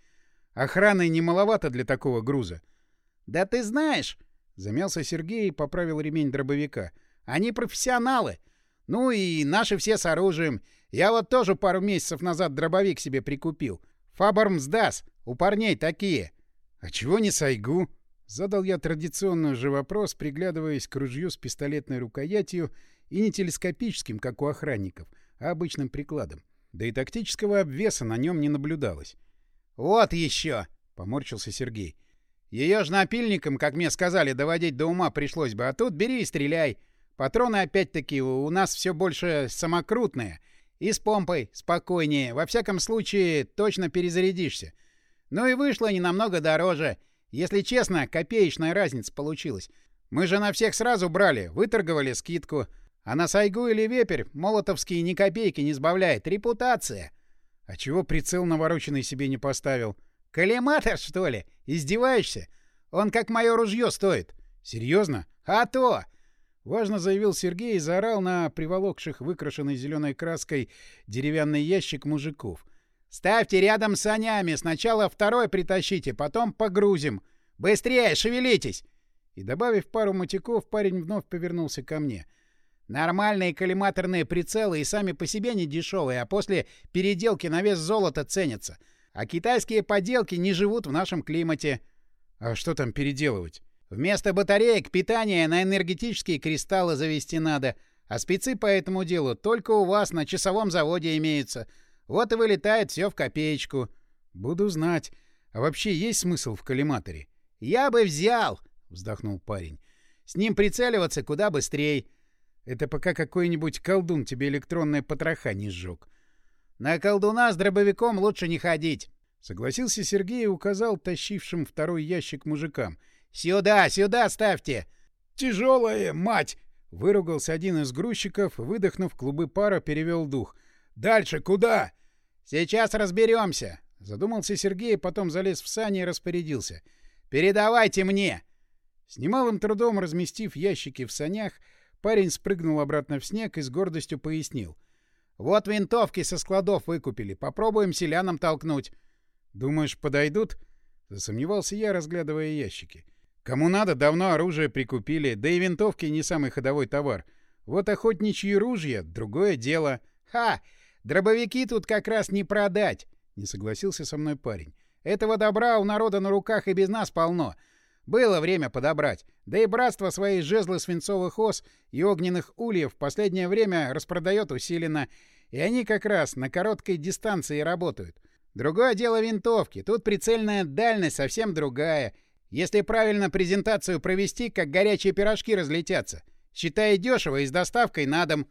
Охраны не маловато для такого груза. — Да ты знаешь, — замялся Сергей и поправил ремень дробовика, — они профессионалы. Ну и наши все с оружием. Я вот тоже пару месяцев назад дробовик себе прикупил. Фаборм сдаст. У парней такие. — А чего не сайгу? — задал я традиционный же вопрос, приглядываясь к ружью с пистолетной рукоятью и не телескопическим, как у охранников, а обычным прикладом. Да и тактического обвеса на нем не наблюдалось. «Вот еще!» — поморщился Сергей. «Ее ж напильником, как мне сказали, доводить до ума пришлось бы, а тут бери и стреляй. Патроны, опять-таки, у нас все больше самокрутные. И с помпой спокойнее. Во всяком случае, точно перезарядишься. Ну и вышло не намного дороже. Если честно, копеечная разница получилась. Мы же на всех сразу брали, выторговали скидку. А на Сайгу или Вепрь молотовские ни копейки не сбавляет. Репутация. А чего прицел навороченный себе не поставил? Коллиматор, что ли? Издеваешься? Он как мое ружье стоит. Серьезно? А то! Важно заявил Сергей и заорал на приволокших выкрашенной зеленой краской деревянный ящик мужиков. «Ставьте рядом с санями. Сначала второй притащите, потом погрузим. Быстрее, шевелитесь!» И, добавив пару мотиков, парень вновь повернулся ко мне. Нормальные коллиматорные прицелы и сами по себе не дешевые, а после переделки на вес золота ценятся. А китайские поделки не живут в нашем климате. А что там переделывать? Вместо батареек питание на энергетические кристаллы завести надо. А спецы по этому делу только у вас на часовом заводе имеются. Вот и вылетает все в копеечку. Буду знать. А вообще есть смысл в коллиматоре? Я бы взял, вздохнул парень. С ним прицеливаться куда быстрее. Это пока какой-нибудь колдун тебе электронные потроха не сжег. На колдуна с дробовиком лучше не ходить. Согласился Сергей и указал тащившим второй ящик мужикам. «Сюда, сюда ставьте!» «Тяжелая, мать!» — выругался один из грузчиков, выдохнув клубы пара, перевел дух. «Дальше куда?» «Сейчас разберемся!» — задумался Сергей, потом залез в сани и распорядился. «Передавайте мне!» С немалым трудом разместив ящики в санях, Парень спрыгнул обратно в снег и с гордостью пояснил. «Вот винтовки со складов выкупили. Попробуем селянам толкнуть». «Думаешь, подойдут?» — засомневался я, разглядывая ящики. «Кому надо, давно оружие прикупили, да и винтовки не самый ходовой товар. Вот охотничьи ружья — другое дело». «Ха! Дробовики тут как раз не продать!» — не согласился со мной парень. «Этого добра у народа на руках и без нас полно. Было время подобрать. Да и братство свои жезлы свинцовых ос и огненных ульев в последнее время распродает усиленно, и они как раз на короткой дистанции работают. Другое дело винтовки. Тут прицельная дальность совсем другая. Если правильно презентацию провести, как горячие пирожки разлетятся. Считай дешево и с доставкой на дом.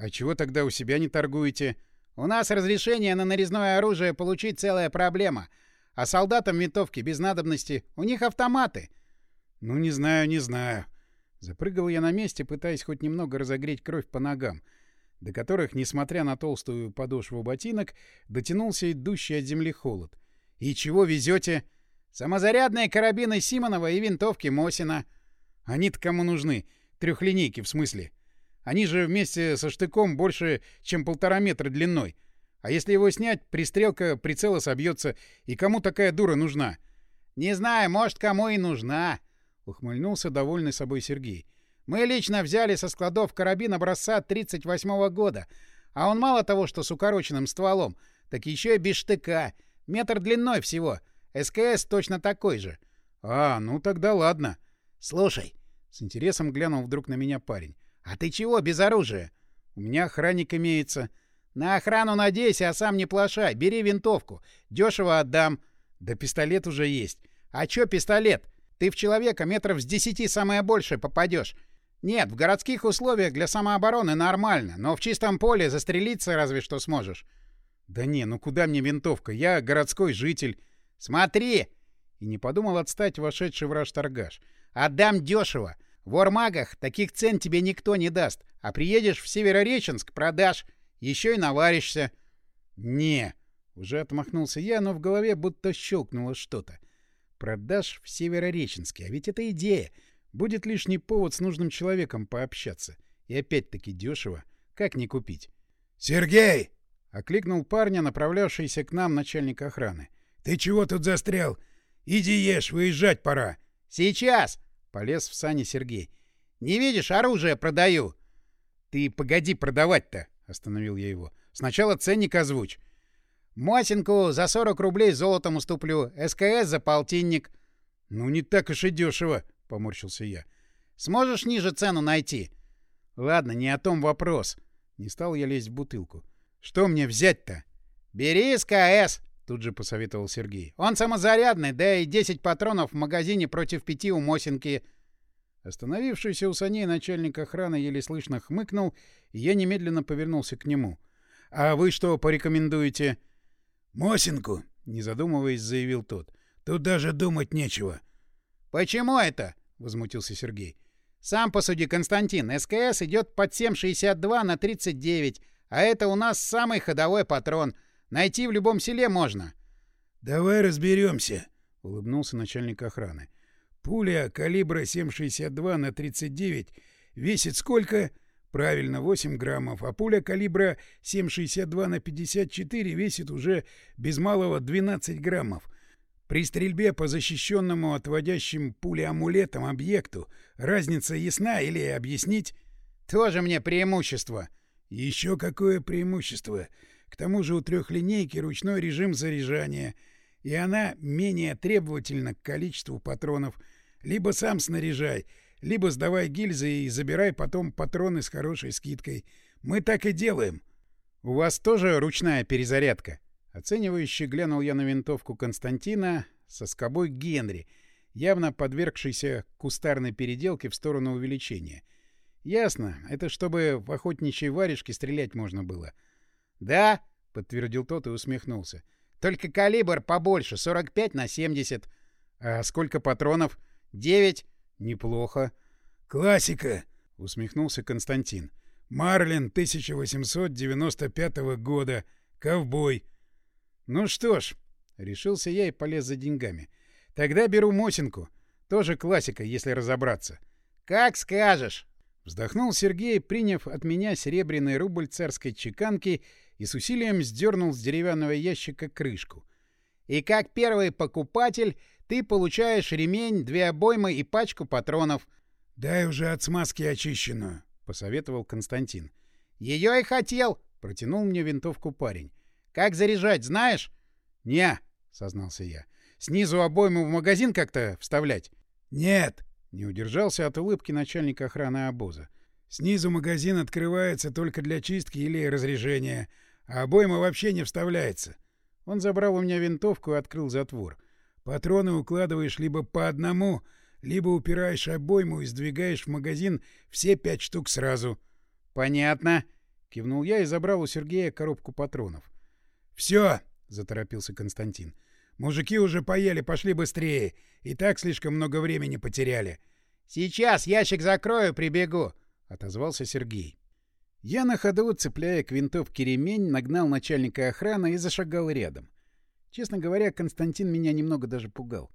А чего тогда у себя не торгуете? У нас разрешение на нарезное оружие получить целая проблема — а солдатам винтовки без надобности. У них автоматы. Ну, не знаю, не знаю. Запрыгал я на месте, пытаясь хоть немного разогреть кровь по ногам, до которых, несмотря на толстую подошву ботинок, дотянулся идущий от земли холод. «И чего везете?» «Самозарядные карабины Симонова и винтовки Мосина». «Они-то кому нужны? Трехлинейки, в смысле? Они же вместе со штыком больше, чем полтора метра длиной. А если его снять, пристрелка прицела собьется. И кому такая дура нужна? — Не знаю, может, кому и нужна, — ухмыльнулся довольный собой Сергей. — Мы лично взяли со складов карабин образца 38-го года. А он мало того, что с укороченным стволом, так еще и без штыка. Метр длиной всего. СКС точно такой же. — А, ну тогда ладно. — Слушай, — с интересом глянул вдруг на меня парень. «А ты чего без оружия?» «У меня охранник имеется». «На охрану надейся, а сам не плашай. Бери винтовку. Дешево отдам». «Да пистолет уже есть». «А чё пистолет? Ты в человека метров с десяти самое большее попадешь. Нет, в городских условиях для самообороны нормально, но в чистом поле застрелиться разве что сможешь». «Да не, ну куда мне винтовка? Я городской житель». «Смотри!» И не подумал отстать вошедший враж торгаш. «Отдам дешево. В Ормагах таких цен тебе никто не даст. А приедешь в Северореченск, продашь. Еще и наваришься. Не, уже отмахнулся я, но в голове будто щелкнуло что-то. Продашь в Северореченске, а ведь это идея. Будет лишний повод с нужным человеком пообщаться. И опять-таки дешево. Как не купить? «Сергей!» — окликнул парня, направлявшийся к нам начальник охраны. «Ты чего тут застрял? Иди ешь, выезжать пора!» «Сейчас!» — полез в сани Сергей. «Не видишь, оружие продаю!» «Ты погоди продавать-то!» — остановил я его. «Сначала ценник озвучь». «Мосинку за 40 рублей золотом уступлю, СКС за полтинник». «Ну, не так уж и дешево», — поморщился я. «Сможешь ниже цену найти?» «Ладно, не о том вопрос». Не стал я лезть в бутылку. «Что мне взять-то?» «Бери СКС», — тут же посоветовал Сергей. «Он самозарядный, да и 10 патронов в магазине против пяти у Мосинки». Остановившийся у саней начальник охраны еле слышно хмыкнул, и я немедленно повернулся к нему. «А вы что порекомендуете?» «Мосинку», — не задумываясь, заявил тот. «Тут даже думать нечего». «Почему это?» — возмутился Сергей. «Сам посуди, Константин. СКС идет под 7,62 на 39, а это у нас самый ходовой патрон. Найти в любом селе можно». «Давай разберемся», — улыбнулся начальник охраны. Пуля калибра 7,62 на 39 весит сколько? Правильно, 8 граммов. А пуля калибра 7,62 на 54 весит уже без малого 12 граммов. При стрельбе по защищенному отводящим пулеамулетам объекту разница ясна или объяснить? Тоже мне преимущество. Еще какое преимущество? К тому же у трехлинейки ручной режим заряжания — и она менее требовательна к количеству патронов. Либо сам снаряжай, либо сдавай гильзы и забирай потом патроны с хорошей скидкой. Мы так и делаем. — У вас тоже ручная перезарядка? Оценивающе глянул я на винтовку Константина со скобой Генри, явно подвергшийся кустарной переделке в сторону увеличения. Ясно, это чтобы в охотничьей варежке стрелять можно было. — Да, — подтвердил тот и усмехнулся. — только калибр побольше, 45 на 70. А сколько патронов? 9. Неплохо. Классика, усмехнулся Константин. Марлин 1895 года. Ковбой. Ну что ж, решился я и полез за деньгами. Тогда беру Мосинку. Тоже классика, если разобраться. Как скажешь. Вздохнул Сергей, приняв от меня серебряный рубль царской чеканки и с усилием сдернул с деревянного ящика крышку. «И как первый покупатель ты получаешь ремень, две обоймы и пачку патронов». «Дай уже от смазки очищенную», — посоветовал Константин. «Ее и хотел», — протянул мне винтовку парень. «Как заряжать, знаешь?» «Не», — сознался я. «Снизу обойму в магазин как-то вставлять?» «Нет», — не удержался от улыбки начальника охраны обоза. «Снизу магазин открывается только для чистки или разряжения, а обойма вообще не вставляется. Он забрал у меня винтовку и открыл затвор. Патроны укладываешь либо по одному, либо упираешь обойму и сдвигаешь в магазин все пять штук сразу. — Понятно. — кивнул я и забрал у Сергея коробку патронов. — Все, — заторопился Константин. — Мужики уже поели, пошли быстрее. И так слишком много времени потеряли. — Сейчас ящик закрою, прибегу, — отозвался Сергей. Я на ходу, цепляя к винтовке ремень, нагнал начальника охраны и зашагал рядом. Честно говоря, Константин меня немного даже пугал.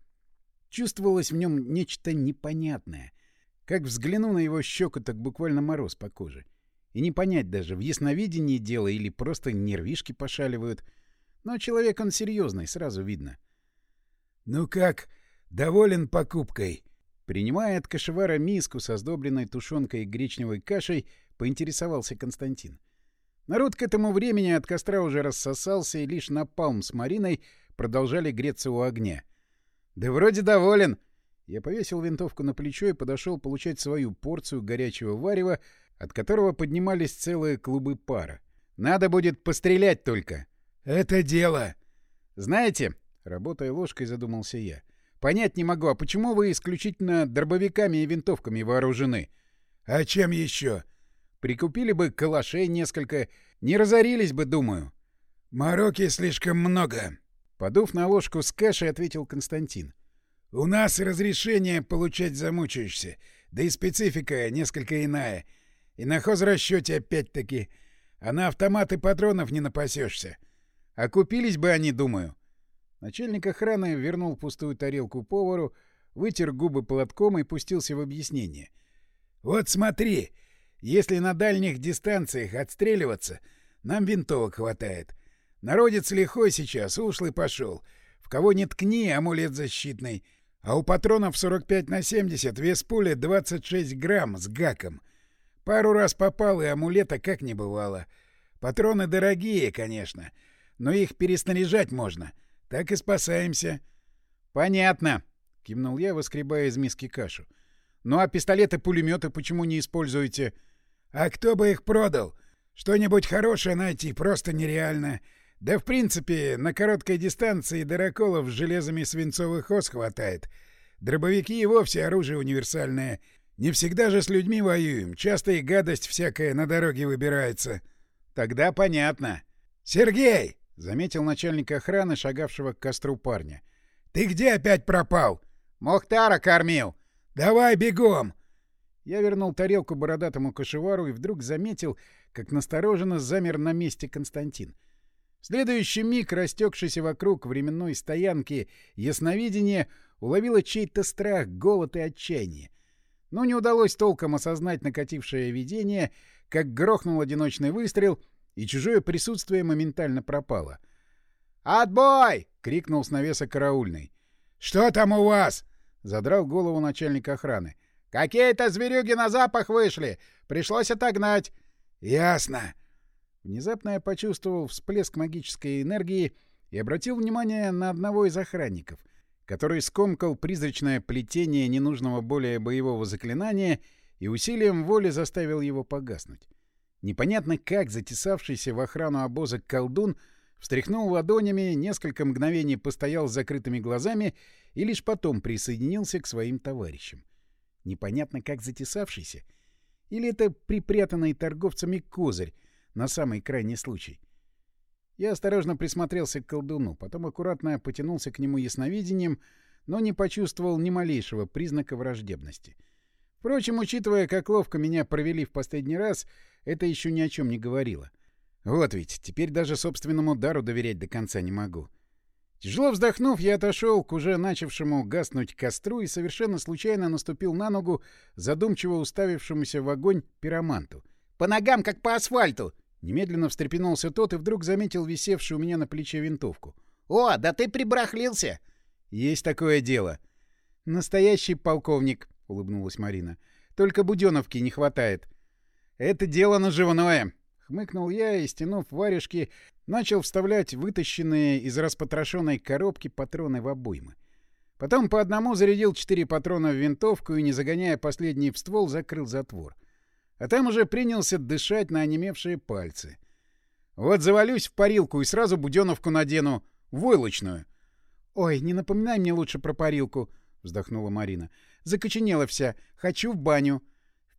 Чувствовалось в нем нечто непонятное. Как взгляну на его щеку, так буквально мороз по коже. И не понять даже, в ясновидении дело или просто нервишки пошаливают. Но человек он серьезный, сразу видно. — Ну как, доволен покупкой? Принимая от кашевара миску со сдобренной тушенкой и гречневой кашей, — поинтересовался Константин. Народ к этому времени от костра уже рассосался, и лишь напалм с Мариной продолжали греться у огня. «Да вроде доволен!» Я повесил винтовку на плечо и подошел получать свою порцию горячего варева, от которого поднимались целые клубы пара. «Надо будет пострелять только». «Это дело!» «Знаете...» — работая ложкой, задумался я. «Понять не могу, а почему вы исключительно дробовиками и винтовками вооружены?» «А чем еще?» «Прикупили бы калашей несколько, не разорились бы, думаю». «Мороки слишком много», — подув на ложку с кашей, ответил Константин. «У нас разрешение получать замучаешься, да и специфика несколько иная. И на хозрасчете опять-таки. А на автоматы патронов не напасешься. А купились бы они, думаю». Начальник охраны вернул пустую тарелку повару, вытер губы платком и пустился в объяснение. «Вот смотри, если на дальних дистанциях отстреливаться, нам винтовок хватает. Народец лихой сейчас, ушлый пошел. В кого не ткни, амулет защитный. А у патронов 45 на 70 вес пули 26 грамм с гаком. Пару раз попал, и амулета как не бывало. Патроны дорогие, конечно, но их переснаряжать можно. Так и спасаемся. — Понятно, — кивнул я, выскребая из миски кашу. — Ну а пистолеты-пулеметы почему не используете? — А кто бы их продал? Что-нибудь хорошее найти просто нереально. Да, в принципе, на короткой дистанции дыроколов с железами свинцовых ос хватает. Дробовики и вовсе оружие универсальное. Не всегда же с людьми воюем. Часто и гадость всякая на дороге выбирается. Тогда понятно. «Сергей!» — заметил начальник охраны, шагавшего к костру парня. «Ты где опять пропал?» «Мухтара кормил!» «Давай бегом!» Я вернул тарелку бородатому кошевару и вдруг заметил, как настороженно замер на месте Константин. В следующий миг, растекшийся вокруг временной стоянки, ясновидение уловило чей-то страх, голод и отчаяние. Но не удалось толком осознать накатившее видение, как грохнул одиночный выстрел, и чужое присутствие моментально пропало. «Отбой!» — крикнул с навеса караульный. «Что там у вас?» — задрал голову начальник охраны. «Какие-то зверюги на запах вышли! Пришлось отогнать!» «Ясно!» Внезапно я почувствовал всплеск магической энергии и обратил внимание на одного из охранников, который скомкал призрачное плетение ненужного более боевого заклинания и усилием воли заставил его погаснуть. Непонятно как затесавшийся в охрану обоза колдун встряхнул ладонями, несколько мгновений постоял с закрытыми глазами и лишь потом присоединился к своим товарищам. Непонятно как затесавшийся. Или это припрятанный торговцами козырь, на самый крайний случай. Я осторожно присмотрелся к колдуну, потом аккуратно потянулся к нему ясновидением, но не почувствовал ни малейшего признака враждебности. Впрочем, учитывая, как ловко меня провели в последний раз, это еще ни о чем не говорило. Вот ведь, теперь даже собственному дару доверять до конца не могу. Тяжело вздохнув, я отошел к уже начавшему гаснуть костру и совершенно случайно наступил на ногу задумчиво уставившемуся в огонь пироманту. «По ногам, как по асфальту!» Немедленно встрепенулся тот и вдруг заметил висевшую у меня на плече винтовку. «О, да ты прибрахлился!» «Есть такое дело». «Настоящий полковник», — улыбнулась Марина. «Только Буденовки не хватает». «Это дело наживное», — хмыкнул я и, стянув варежки, начал вставлять вытащенные из распотрошенной коробки патроны в обоймы. Потом по одному зарядил четыре патрона в винтовку и, не загоняя последний в ствол, закрыл затвор. А там уже принялся дышать на онемевшие пальцы. Вот завалюсь в парилку и сразу буденовку надену. Войлочную. — Ой, не напоминай мне лучше про парилку, — вздохнула Марина. — Закоченела вся. Хочу в баню. —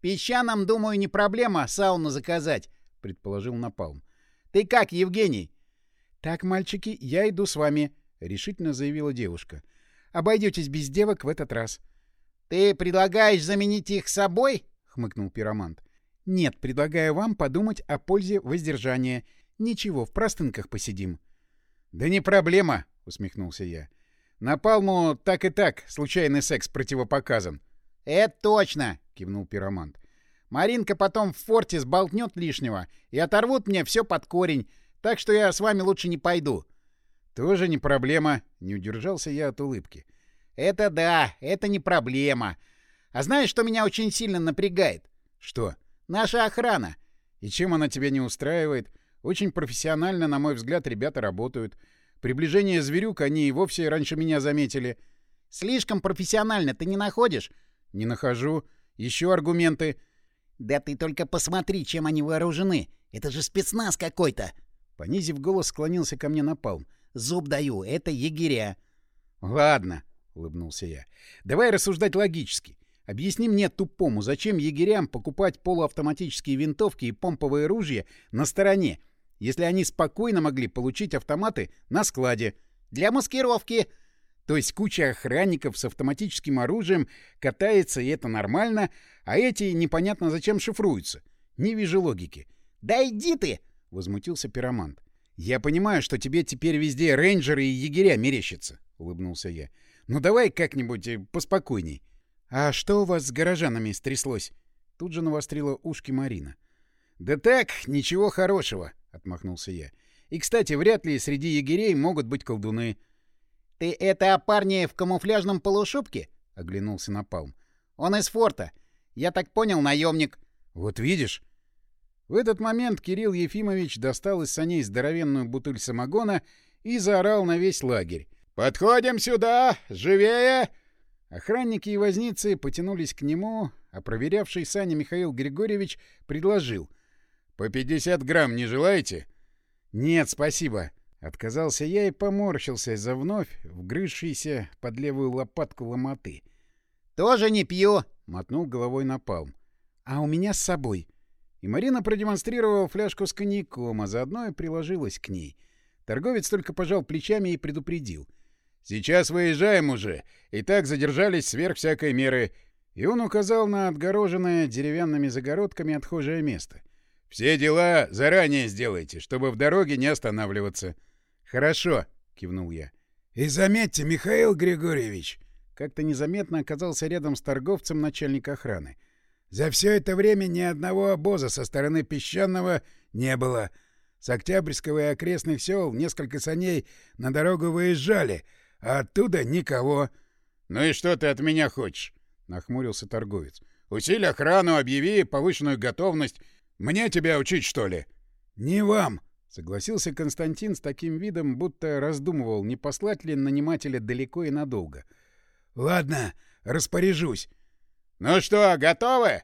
В песчаном, думаю, не проблема сауну заказать, — предположил Напалм. — Ты как, Евгений? — Так, мальчики, я иду с вами, — решительно заявила девушка. — Обойдетесь без девок в этот раз. — Ты предлагаешь заменить их собой? — хмыкнул пиромант. Нет, предлагаю вам подумать о пользе воздержания. Ничего, в простынках посидим. — Да не проблема, — усмехнулся я. — На Палму так и так случайный секс противопоказан. — Это точно, — кивнул пиромант. — Маринка потом в форте сболтнет лишнего и оторвут мне все под корень, так что я с вами лучше не пойду. — Тоже не проблема, — не удержался я от улыбки. — Это да, это не проблема. А знаешь, что меня очень сильно напрягает? — Что? — Наша охрана. И чем она тебя не устраивает? Очень профессионально, на мой взгляд, ребята работают. Приближение зверюк они и вовсе раньше меня заметили. Слишком профессионально, ты не находишь? Не нахожу. Еще аргументы. Да ты только посмотри, чем они вооружены. Это же спецназ какой-то. Понизив голос, склонился ко мне напалм. Зуб даю, это егеря. Ладно, улыбнулся я. Давай рассуждать логически. Объясни мне тупому, зачем егерям покупать полуавтоматические винтовки и помповые ружья на стороне, если они спокойно могли получить автоматы на складе? Для маскировки. То есть куча охранников с автоматическим оружием катается, и это нормально, а эти непонятно зачем шифруются. Не вижу логики. «Да иди ты!» — возмутился пиромант. «Я понимаю, что тебе теперь везде рейнджеры и егеря мерещатся», — улыбнулся я. «Ну давай как-нибудь э, поспокойней». «А что у вас с горожанами стряслось?» Тут же навострила ушки Марина. «Да так, ничего хорошего», — отмахнулся я. «И, кстати, вряд ли среди егерей могут быть колдуны». «Ты это о парне в камуфляжном полушубке?» — оглянулся Напалм. «Он из форта. Я так понял, наемник». «Вот видишь?» В этот момент Кирилл Ефимович достал из саней здоровенную бутыль самогона и заорал на весь лагерь. «Подходим сюда! Живее!» Охранники и возницы потянулись к нему, а проверявший сани Михаил Григорьевич предложил. «По 50 грамм не желаете?» «Нет, спасибо», — отказался я и поморщился из-за вновь вгрызшейся под левую лопатку ломоты. «Тоже не пью», — мотнул головой напалм. «А у меня с собой». И Марина продемонстрировала фляжку с коньяком, а заодно и приложилась к ней. Торговец только пожал плечами и предупредил. Сейчас выезжаем уже. И так задержались сверх всякой меры. И он указал на отгороженное деревянными загородками отхожее место. Все дела заранее сделайте, чтобы в дороге не останавливаться. Хорошо, кивнул я. И заметьте, Михаил Григорьевич, как-то незаметно оказался рядом с торговцем начальник охраны. За все это время ни одного обоза со стороны песчаного не было. С Октябрьского и окрестных сел несколько саней на дорогу выезжали — а оттуда никого. — Ну и что ты от меня хочешь? — нахмурился торговец. — Усиль охрану, объяви повышенную готовность. Мне тебя учить, что ли? — Не вам, — согласился Константин с таким видом, будто раздумывал, не послать ли нанимателя далеко и надолго. — Ладно, распоряжусь. — Ну что, готовы?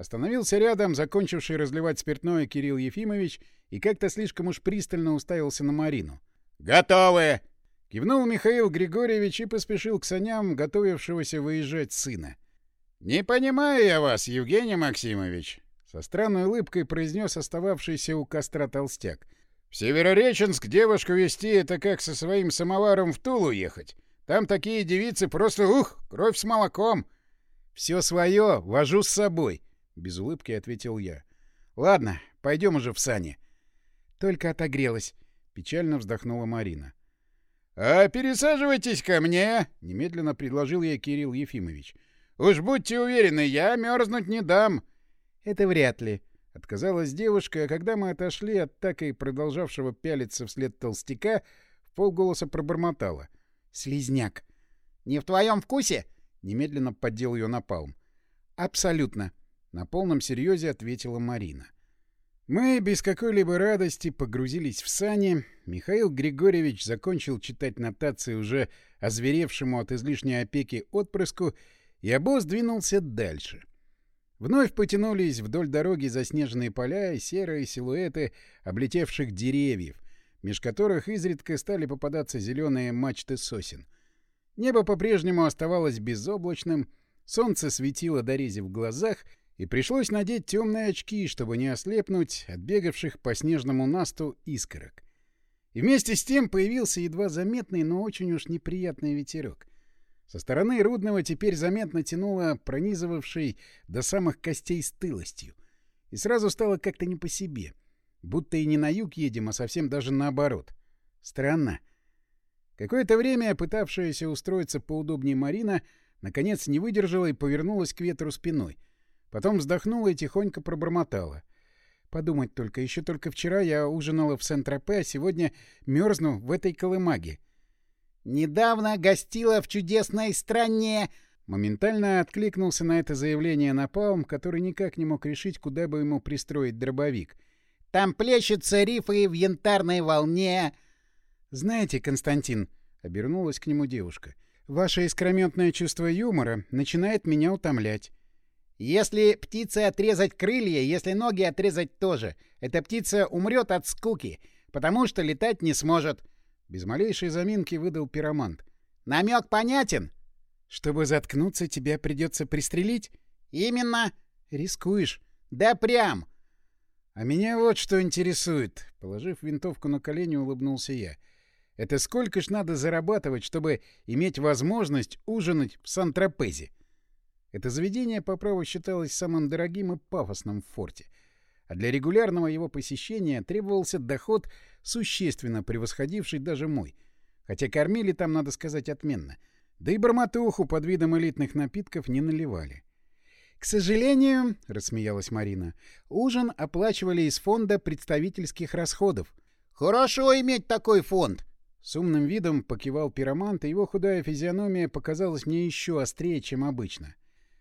Остановился рядом, закончивший разливать спиртное Кирилл Ефимович, и как-то слишком уж пристально уставился на Марину. «Готовы!» Кивнул Михаил Григорьевич и поспешил к саням, готовившегося выезжать сына. «Не понимаю я вас, Евгений Максимович», — со странной улыбкой произнес остававшийся у костра толстяк. «В Северореченск девушку вести — это как со своим самоваром в Тулу ехать. Там такие девицы просто, ух, кровь с молоком». «Все свое вожу с собой», — без улыбки ответил я. «Ладно, пойдем уже в сани». «Только отогрелась», — печально вздохнула Марина. «А пересаживайтесь ко мне!» — немедленно предложил ей Кирилл Ефимович. «Уж будьте уверены, я мерзнуть не дам!» «Это вряд ли», — отказалась девушка, а когда мы отошли от так и продолжавшего пялиться вслед толстяка, в полголоса пробормотала. «Слизняк!» «Не в твоем вкусе?» — немедленно поддел ее напалм. «Абсолютно!» — на полном серьезе ответила Марина. — мы без какой-либо радости погрузились в сани. Михаил Григорьевич закончил читать нотации уже озверевшему от излишней опеки отпрыску, и обоз двинулся дальше. Вновь потянулись вдоль дороги заснеженные поля и серые силуэты облетевших деревьев, меж которых изредка стали попадаться зеленые мачты сосен. Небо по-прежнему оставалось безоблачным, солнце светило до в глазах — и пришлось надеть темные очки, чтобы не ослепнуть от бегавших по снежному насту искорок. И вместе с тем появился едва заметный, но очень уж неприятный ветерок. Со стороны Рудного теперь заметно тянуло пронизывавшей до самых костей стылостью. И сразу стало как-то не по себе. Будто и не на юг едем, а совсем даже наоборот. Странно. Какое-то время пытавшаяся устроиться поудобнее Марина наконец не выдержала и повернулась к ветру спиной — Потом вздохнула и тихонько пробормотала. Подумать только, еще только вчера я ужинала в Сент-Тропе, а сегодня мерзну в этой колымаге. «Недавно гостила в чудесной стране!» Моментально откликнулся на это заявление Напалм, который никак не мог решить, куда бы ему пристроить дробовик. «Там плещутся рифы в янтарной волне!» «Знаете, Константин...» — обернулась к нему девушка. «Ваше искрометное чувство юмора начинает меня утомлять. Если птице отрезать крылья, если ноги отрезать тоже, эта птица умрет от скуки, потому что летать не сможет. Без малейшей заминки выдал пиромант. Намек понятен? Чтобы заткнуться, тебя придется пристрелить? Именно. Рискуешь. Да прям. А меня вот что интересует. Положив винтовку на колени, улыбнулся я. Это сколько ж надо зарабатывать, чтобы иметь возможность ужинать в Сан-Тропезе? Это заведение по праву считалось самым дорогим и пафосным в форте. А для регулярного его посещения требовался доход, существенно превосходивший даже мой. Хотя кормили там, надо сказать, отменно. Да и бормотуху под видом элитных напитков не наливали. «К сожалению, — рассмеялась Марина, — ужин оплачивали из фонда представительских расходов». «Хорошо иметь такой фонд!» С умным видом покивал пиромант, и его худая физиономия показалась мне еще острее, чем обычно.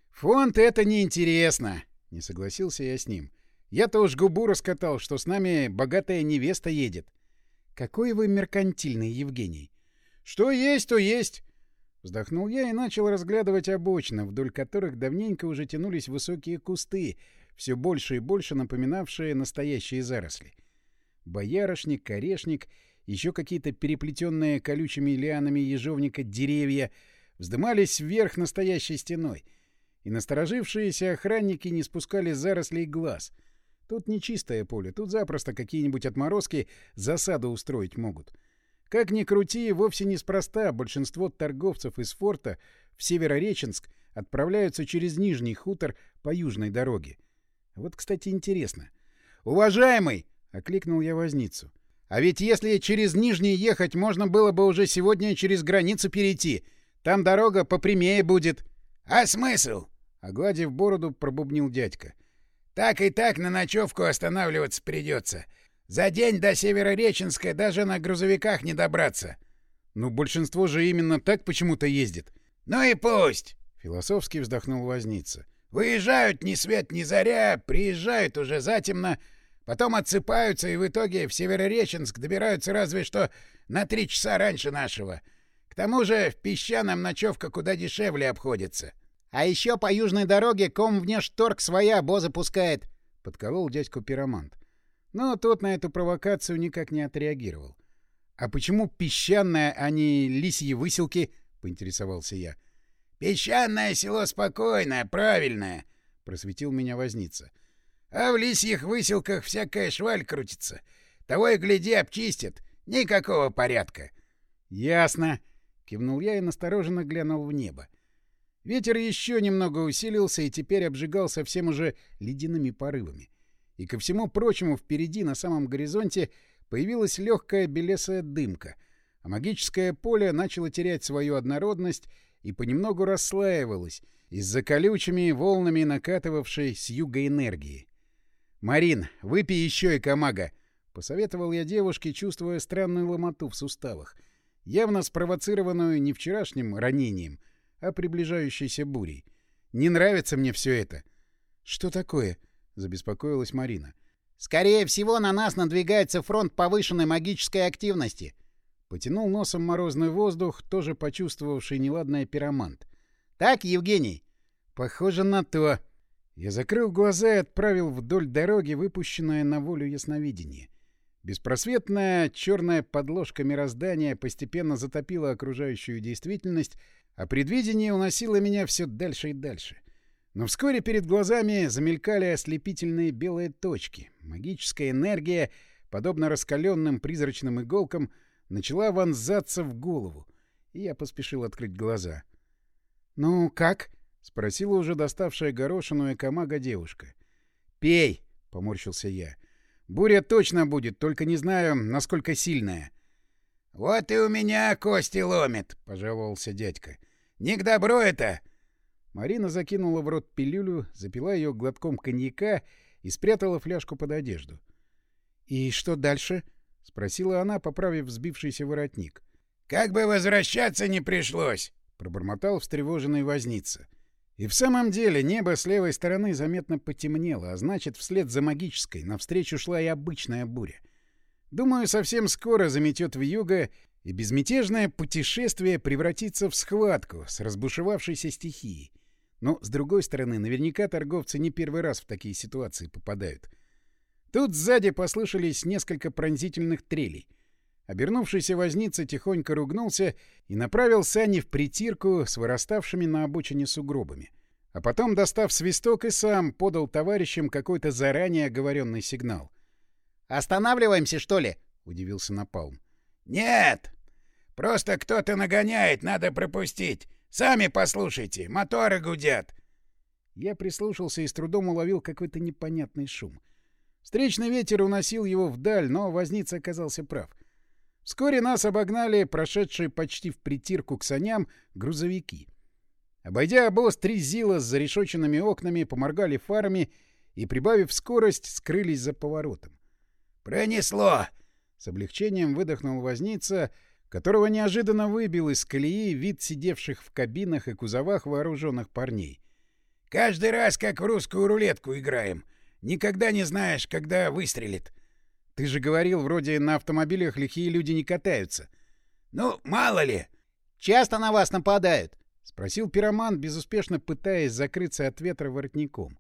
«Фонд — это неинтересно!» — не согласился я с ним. «Я-то уж губу раскатал, что с нами богатая невеста едет». «Какой вы меркантильный, Евгений!» «Что есть, то есть!» Вздохнул я и начал разглядывать обочины, вдоль которых давненько уже тянулись высокие кусты, все больше и больше напоминавшие настоящие заросли. Боярышник, корешник, еще какие-то переплетенные колючими лианами ежовника деревья вздымались вверх настоящей стеной, и насторожившиеся охранники не спускали зарослей глаз. Тут не чистое поле, тут запросто какие-нибудь отморозки засаду устроить могут. — как ни крути, вовсе неспроста большинство торговцев из форта в Северореченск отправляются через Нижний хутор по южной дороге. Вот, кстати, интересно. «Уважаемый!» — окликнул я возницу. «А ведь если через Нижний ехать, можно было бы уже сегодня через границу перейти. Там дорога попрямее будет». «А смысл?» — огладив бороду, пробубнил дядька. «Так и так на ночевку останавливаться придется. За день до Северореченска даже на грузовиках не добраться. Ну, большинство же именно так почему-то ездит. Ну и пусть, философски вздохнул возница. Выезжают ни свет ни заря, приезжают уже затемно, потом отсыпаются и в итоге в Северореченск добираются разве что на три часа раньше нашего. К тому же в песчаном ночевка куда дешевле обходится. А еще по южной дороге ком внешторг свои обозы пускает, — подколол дядьку пиромант. Но тот на эту провокацию никак не отреагировал. «А почему песчаная, а не лисьи выселки?» — поинтересовался я. «Песчаное село спокойное, правильное», — просветил меня возница. «А в лисьих выселках всякая шваль крутится. Того и гляди, обчистят. Никакого порядка». «Ясно», — кивнул я и настороженно глянул в небо. Ветер еще немного усилился и теперь обжигал совсем уже ледяными порывами. И ко всему прочему впереди на самом горизонте появилась легкая белесая дымка, а магическое поле начало терять свою однородность и понемногу расслаивалось из-за колючими волнами накатывавшей с юга энергии. «Марин, выпей еще и камага!» — посоветовал я девушке, чувствуя странную ломоту в суставах, явно спровоцированную не вчерашним ранением, а приближающейся бурей. «Не нравится мне все это!» «Что такое?» забеспокоилась Марина. Скорее всего, на нас надвигается фронт повышенной магической активности. Потянул носом морозный воздух, тоже почувствовавший неладное пиромант. Так, Евгений? Похоже на то. Я закрыл глаза и отправил вдоль дороги выпущенное на волю ясновидение. Беспросветная черная подложка мироздания постепенно затопила окружающую действительность, а предвидение уносило меня все дальше и дальше — но вскоре перед глазами замелькали ослепительные белые точки. Магическая энергия, подобно раскаленным призрачным иголкам, начала вонзаться в голову, и я поспешил открыть глаза. «Ну, как?» — спросила уже доставшая горошину и камага девушка. «Пей!» — поморщился я. «Буря точно будет, только не знаю, насколько сильная». «Вот и у меня кости ломит!» — пожаловался дядька. «Не к добру это! Марина закинула в рот пилюлю, запила ее глотком коньяка и спрятала фляжку под одежду. «И что дальше?» — спросила она, поправив взбившийся воротник. «Как бы возвращаться не пришлось!» — пробормотал встревоженный возница. И в самом деле небо с левой стороны заметно потемнело, а значит, вслед за магической навстречу шла и обычная буря. Думаю, совсем скоро заметет в юго, и безмятежное путешествие превратится в схватку с разбушевавшейся стихией. Но, с другой стороны, наверняка торговцы не первый раз в такие ситуации попадают. Тут сзади послышались несколько пронзительных трелей. Обернувшийся возница тихонько ругнулся и направил сани в притирку с выраставшими на обочине сугробами. А потом, достав свисток, и сам подал товарищам какой-то заранее оговоренный сигнал. «Останавливаемся, что ли?» — удивился Напалм. «Нет! Просто кто-то нагоняет, надо пропустить. Сами послушайте, моторы гудят. Я прислушался и с трудом уловил какой-то непонятный шум. Встречный ветер уносил его вдаль, но возница оказался прав. Вскоре нас обогнали прошедшие почти в притирку к саням грузовики. Обойдя обоз, три зила с зарешоченными окнами поморгали фарами и, прибавив скорость, скрылись за поворотом. «Пронесло!» — с облегчением выдохнул возница — которого неожиданно выбил из колеи вид сидевших в кабинах и кузовах вооруженных парней. «Каждый раз, как в русскую рулетку играем. Никогда не знаешь, когда выстрелит». «Ты же говорил, вроде на автомобилях лихие люди не катаются». «Ну, мало ли». «Часто на вас нападают?» — спросил пироман, безуспешно пытаясь закрыться от ветра воротником.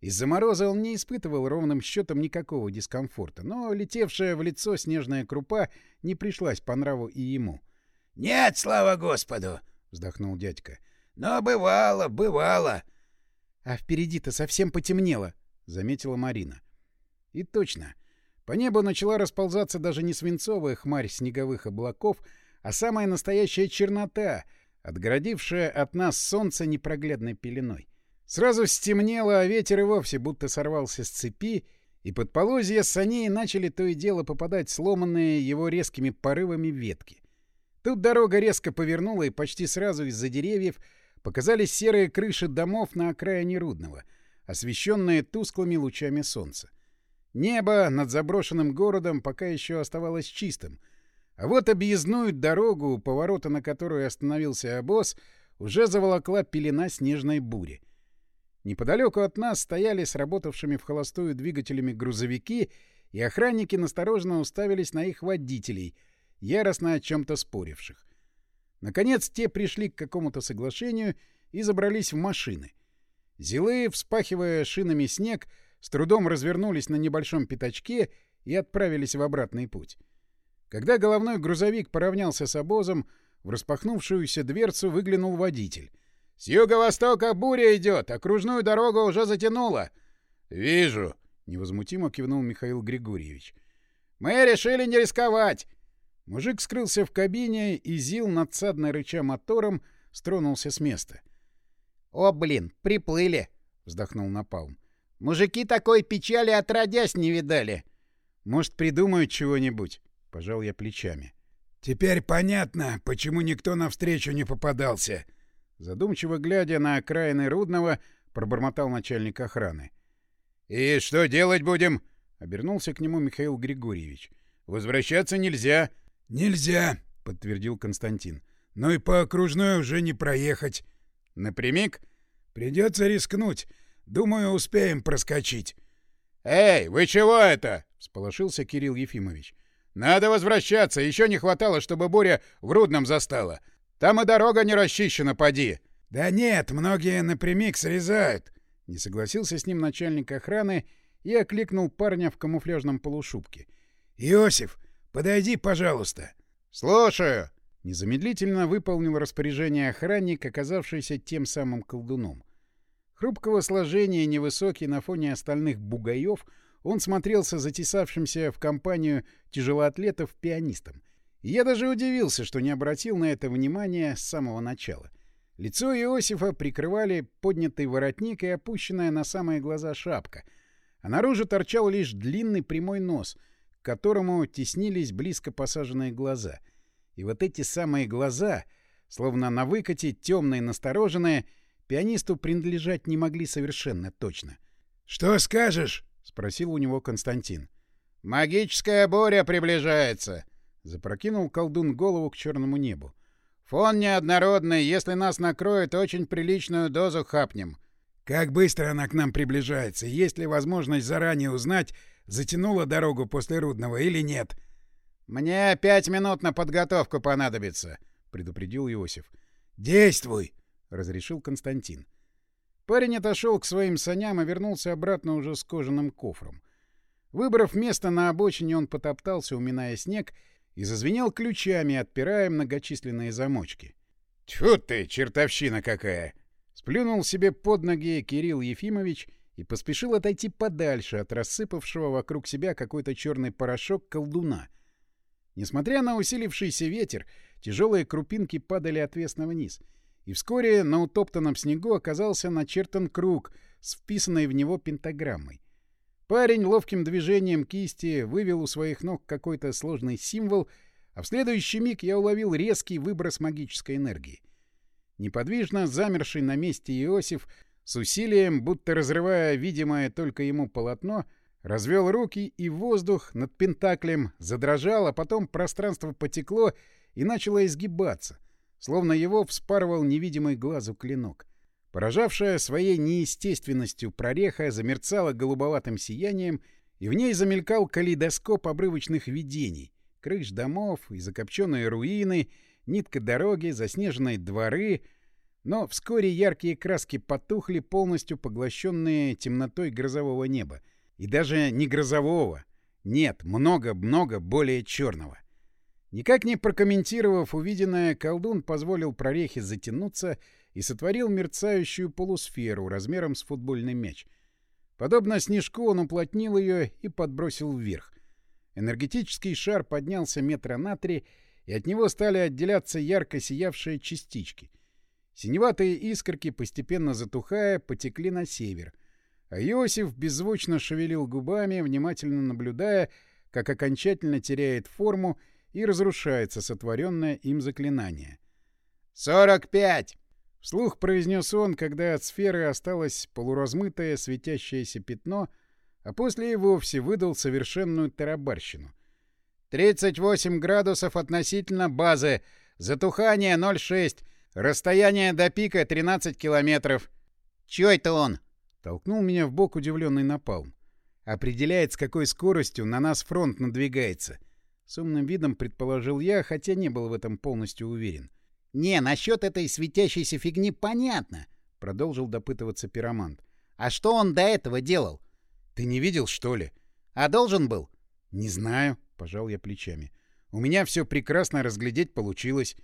Из-за мороза он не испытывал ровным счетом никакого дискомфорта, но летевшая в лицо снежная крупа не пришлась по нраву и ему. — Нет, слава Господу! — вздохнул дядька. — Но бывало, бывало. — А впереди-то совсем потемнело, — заметила Марина. И точно. По небу начала расползаться даже не свинцовая хмарь снеговых облаков, а самая настоящая чернота, отгородившая от нас солнце непроглядной пеленой. Сразу стемнело, а ветер и вовсе будто сорвался с цепи, и под полозья саней начали то и дело попадать сломанные его резкими порывами ветки. Тут дорога резко повернула, и почти сразу из-за деревьев показались серые крыши домов на окраине Рудного, освещенные тусклыми лучами солнца. Небо над заброшенным городом пока еще оставалось чистым, а вот объездную дорогу, поворота на которую остановился обоз, уже заволокла пелена снежной бури — Неподалеку от нас стояли с работавшими в холостую двигателями грузовики, и охранники настороженно уставились на их водителей, яростно о чем-то споривших. Наконец, те пришли к какому-то соглашению и забрались в машины. Зилы, вспахивая шинами снег, с трудом развернулись на небольшом пятачке и отправились в обратный путь. Когда головной грузовик поравнялся с обозом, в распахнувшуюся дверцу выглянул водитель — с юго-востока буря идет, окружную дорогу уже затянуло. — Вижу, — невозмутимо кивнул Михаил Григорьевич. — Мы решили не рисковать. Мужик скрылся в кабине, и Зил, надсадно рыча мотором, стронулся с места. — О, блин, приплыли, — вздохнул Напалм. — Мужики такой печали отродясь не видали. — Может, придумают чего-нибудь? — пожал я плечами. — Теперь понятно, почему никто навстречу не попадался, — Задумчиво глядя на окраины Рудного, пробормотал начальник охраны. «И что делать будем?» — обернулся к нему Михаил Григорьевич. «Возвращаться нельзя». «Нельзя», — подтвердил Константин. «Но и по окружной уже не проехать». «Напрямик?» «Придется рискнуть. Думаю, успеем проскочить». «Эй, вы чего это?» — всполошился Кирилл Ефимович. «Надо возвращаться. Еще не хватало, чтобы буря в Рудном застала. Там и дорога не расчищена, поди. — Да нет, многие напрямик срезают. Не согласился с ним начальник охраны и окликнул парня в камуфляжном полушубке. — Иосиф, подойди, пожалуйста. — Слушаю. Незамедлительно выполнил распоряжение охранник, оказавшийся тем самым колдуном. Хрупкого сложения, невысокий на фоне остальных бугаев, он смотрелся затесавшимся в компанию тяжелоатлетов пианистом. Я даже удивился, что не обратил на это внимания с самого начала. Лицо Иосифа прикрывали поднятый воротник и опущенная на самые глаза шапка, а наружу торчал лишь длинный прямой нос, к которому теснились близко посаженные глаза. И вот эти самые глаза, словно на выкате, темные, настороженные, пианисту принадлежать не могли совершенно точно. — Что скажешь? — спросил у него Константин. — Магическая буря приближается, Запрокинул колдун голову к черному небу. «Фон неоднородный. Если нас накроет, очень приличную дозу хапнем». «Как быстро она к нам приближается? Есть ли возможность заранее узнать, затянула дорогу после Рудного или нет?» «Мне пять минут на подготовку понадобится», — предупредил Иосиф. «Действуй!» — разрешил Константин. Парень отошел к своим саням и вернулся обратно уже с кожаным кофром. Выбрав место на обочине, он потоптался, уминая снег, и зазвенел ключами, отпирая многочисленные замочки. «Тьфу ты, чертовщина какая!» Сплюнул себе под ноги Кирилл Ефимович и поспешил отойти подальше от рассыпавшего вокруг себя какой-то черный порошок колдуна. Несмотря на усилившийся ветер, тяжелые крупинки падали отвесно вниз, и вскоре на утоптанном снегу оказался начертан круг с вписанной в него пентаграммой. Парень ловким движением кисти вывел у своих ног какой-то сложный символ — а в следующий миг я уловил резкий выброс магической энергии. Неподвижно замерший на месте Иосиф с усилием, будто разрывая видимое только ему полотно, развел руки, и воздух над Пентаклем задрожал, а потом пространство потекло и начало изгибаться, словно его вспарывал невидимый глазу клинок. Поражавшая своей неестественностью прореха замерцала голубоватым сиянием, и в ней замелькал калейдоскоп обрывочных видений, крыш домов и закопченные руины, нитка дороги, заснеженные дворы. Но вскоре яркие краски потухли, полностью поглощенные темнотой грозового неба. И даже не грозового. Нет, много-много более черного. Никак не прокомментировав увиденное, колдун позволил прорехе затянуться и сотворил мерцающую полусферу размером с футбольный мяч. Подобно снежку он уплотнил ее и подбросил вверх. Энергетический шар поднялся метра на три, и от него стали отделяться ярко сиявшие частички. Синеватые искорки, постепенно затухая, потекли на север. А Иосиф беззвучно шевелил губами, внимательно наблюдая, как окончательно теряет форму и разрушается сотворенное им заклинание. «Сорок пять!» — вслух произнес он, когда от сферы осталось полуразмытое светящееся пятно — а после и вовсе выдал совершенную тарабарщину. 38 градусов относительно базы, затухание 0,6, расстояние до пика 13 километров. Чё это он? Толкнул меня в бок удивленный напалм. Определяет, с какой скоростью на нас фронт надвигается. С умным видом предположил я, хотя не был в этом полностью уверен. «Не, насчет этой светящейся фигни понятно», — продолжил допытываться пиромант. «А что он до этого делал? Ты не видел, что ли? А должен был? Не знаю, пожал я плечами. У меня все прекрасно разглядеть получилось.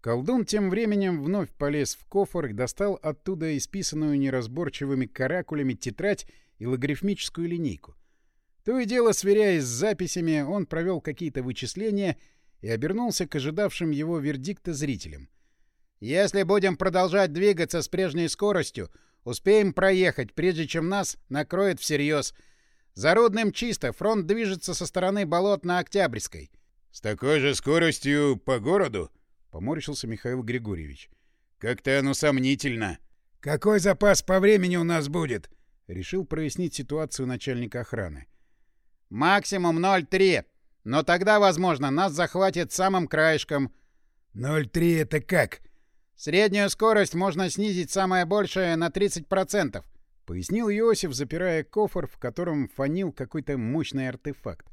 Колдун тем временем вновь полез в кофр и достал оттуда исписанную неразборчивыми каракулями тетрадь и логарифмическую линейку. То и дело, сверяясь с записями, он провел какие-то вычисления и обернулся к ожидавшим его вердикта зрителям. «Если будем продолжать двигаться с прежней скоростью, Успеем проехать, прежде чем нас накроет всерьез. За Рудным чисто, фронт движется со стороны болот на Октябрьской. — С такой же скоростью по городу? — поморщился Михаил Григорьевич. — Как-то оно сомнительно. — Какой запас по времени у нас будет? — решил прояснить ситуацию начальник охраны. — Максимум 0,3. Но тогда, возможно, нас захватит самым краешком. — 0,3 это как? — Среднюю скорость можно снизить самое большее на 30%, — пояснил Иосиф, запирая кофр, в котором фанил какой-то мощный артефакт.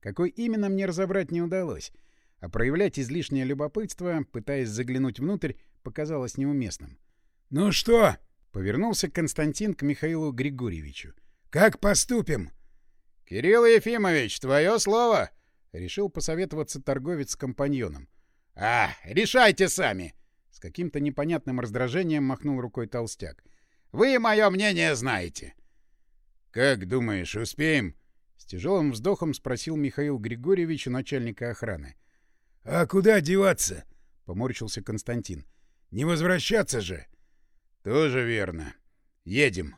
Какой именно мне разобрать не удалось, а проявлять излишнее любопытство, пытаясь заглянуть внутрь, показалось неуместным. — Ну что? — повернулся Константин к Михаилу Григорьевичу. — Как поступим? — Кирилл Ефимович, твое слово! — решил посоветоваться торговец с компаньоном. — А, решайте сами! — с каким-то непонятным раздражением махнул рукой толстяк. «Вы мое мнение знаете». «Как думаешь, успеем?» С тяжелым вздохом спросил Михаил Григорьевич у начальника охраны. «А куда деваться?» — поморщился Константин. «Не возвращаться же!» «Тоже верно. Едем».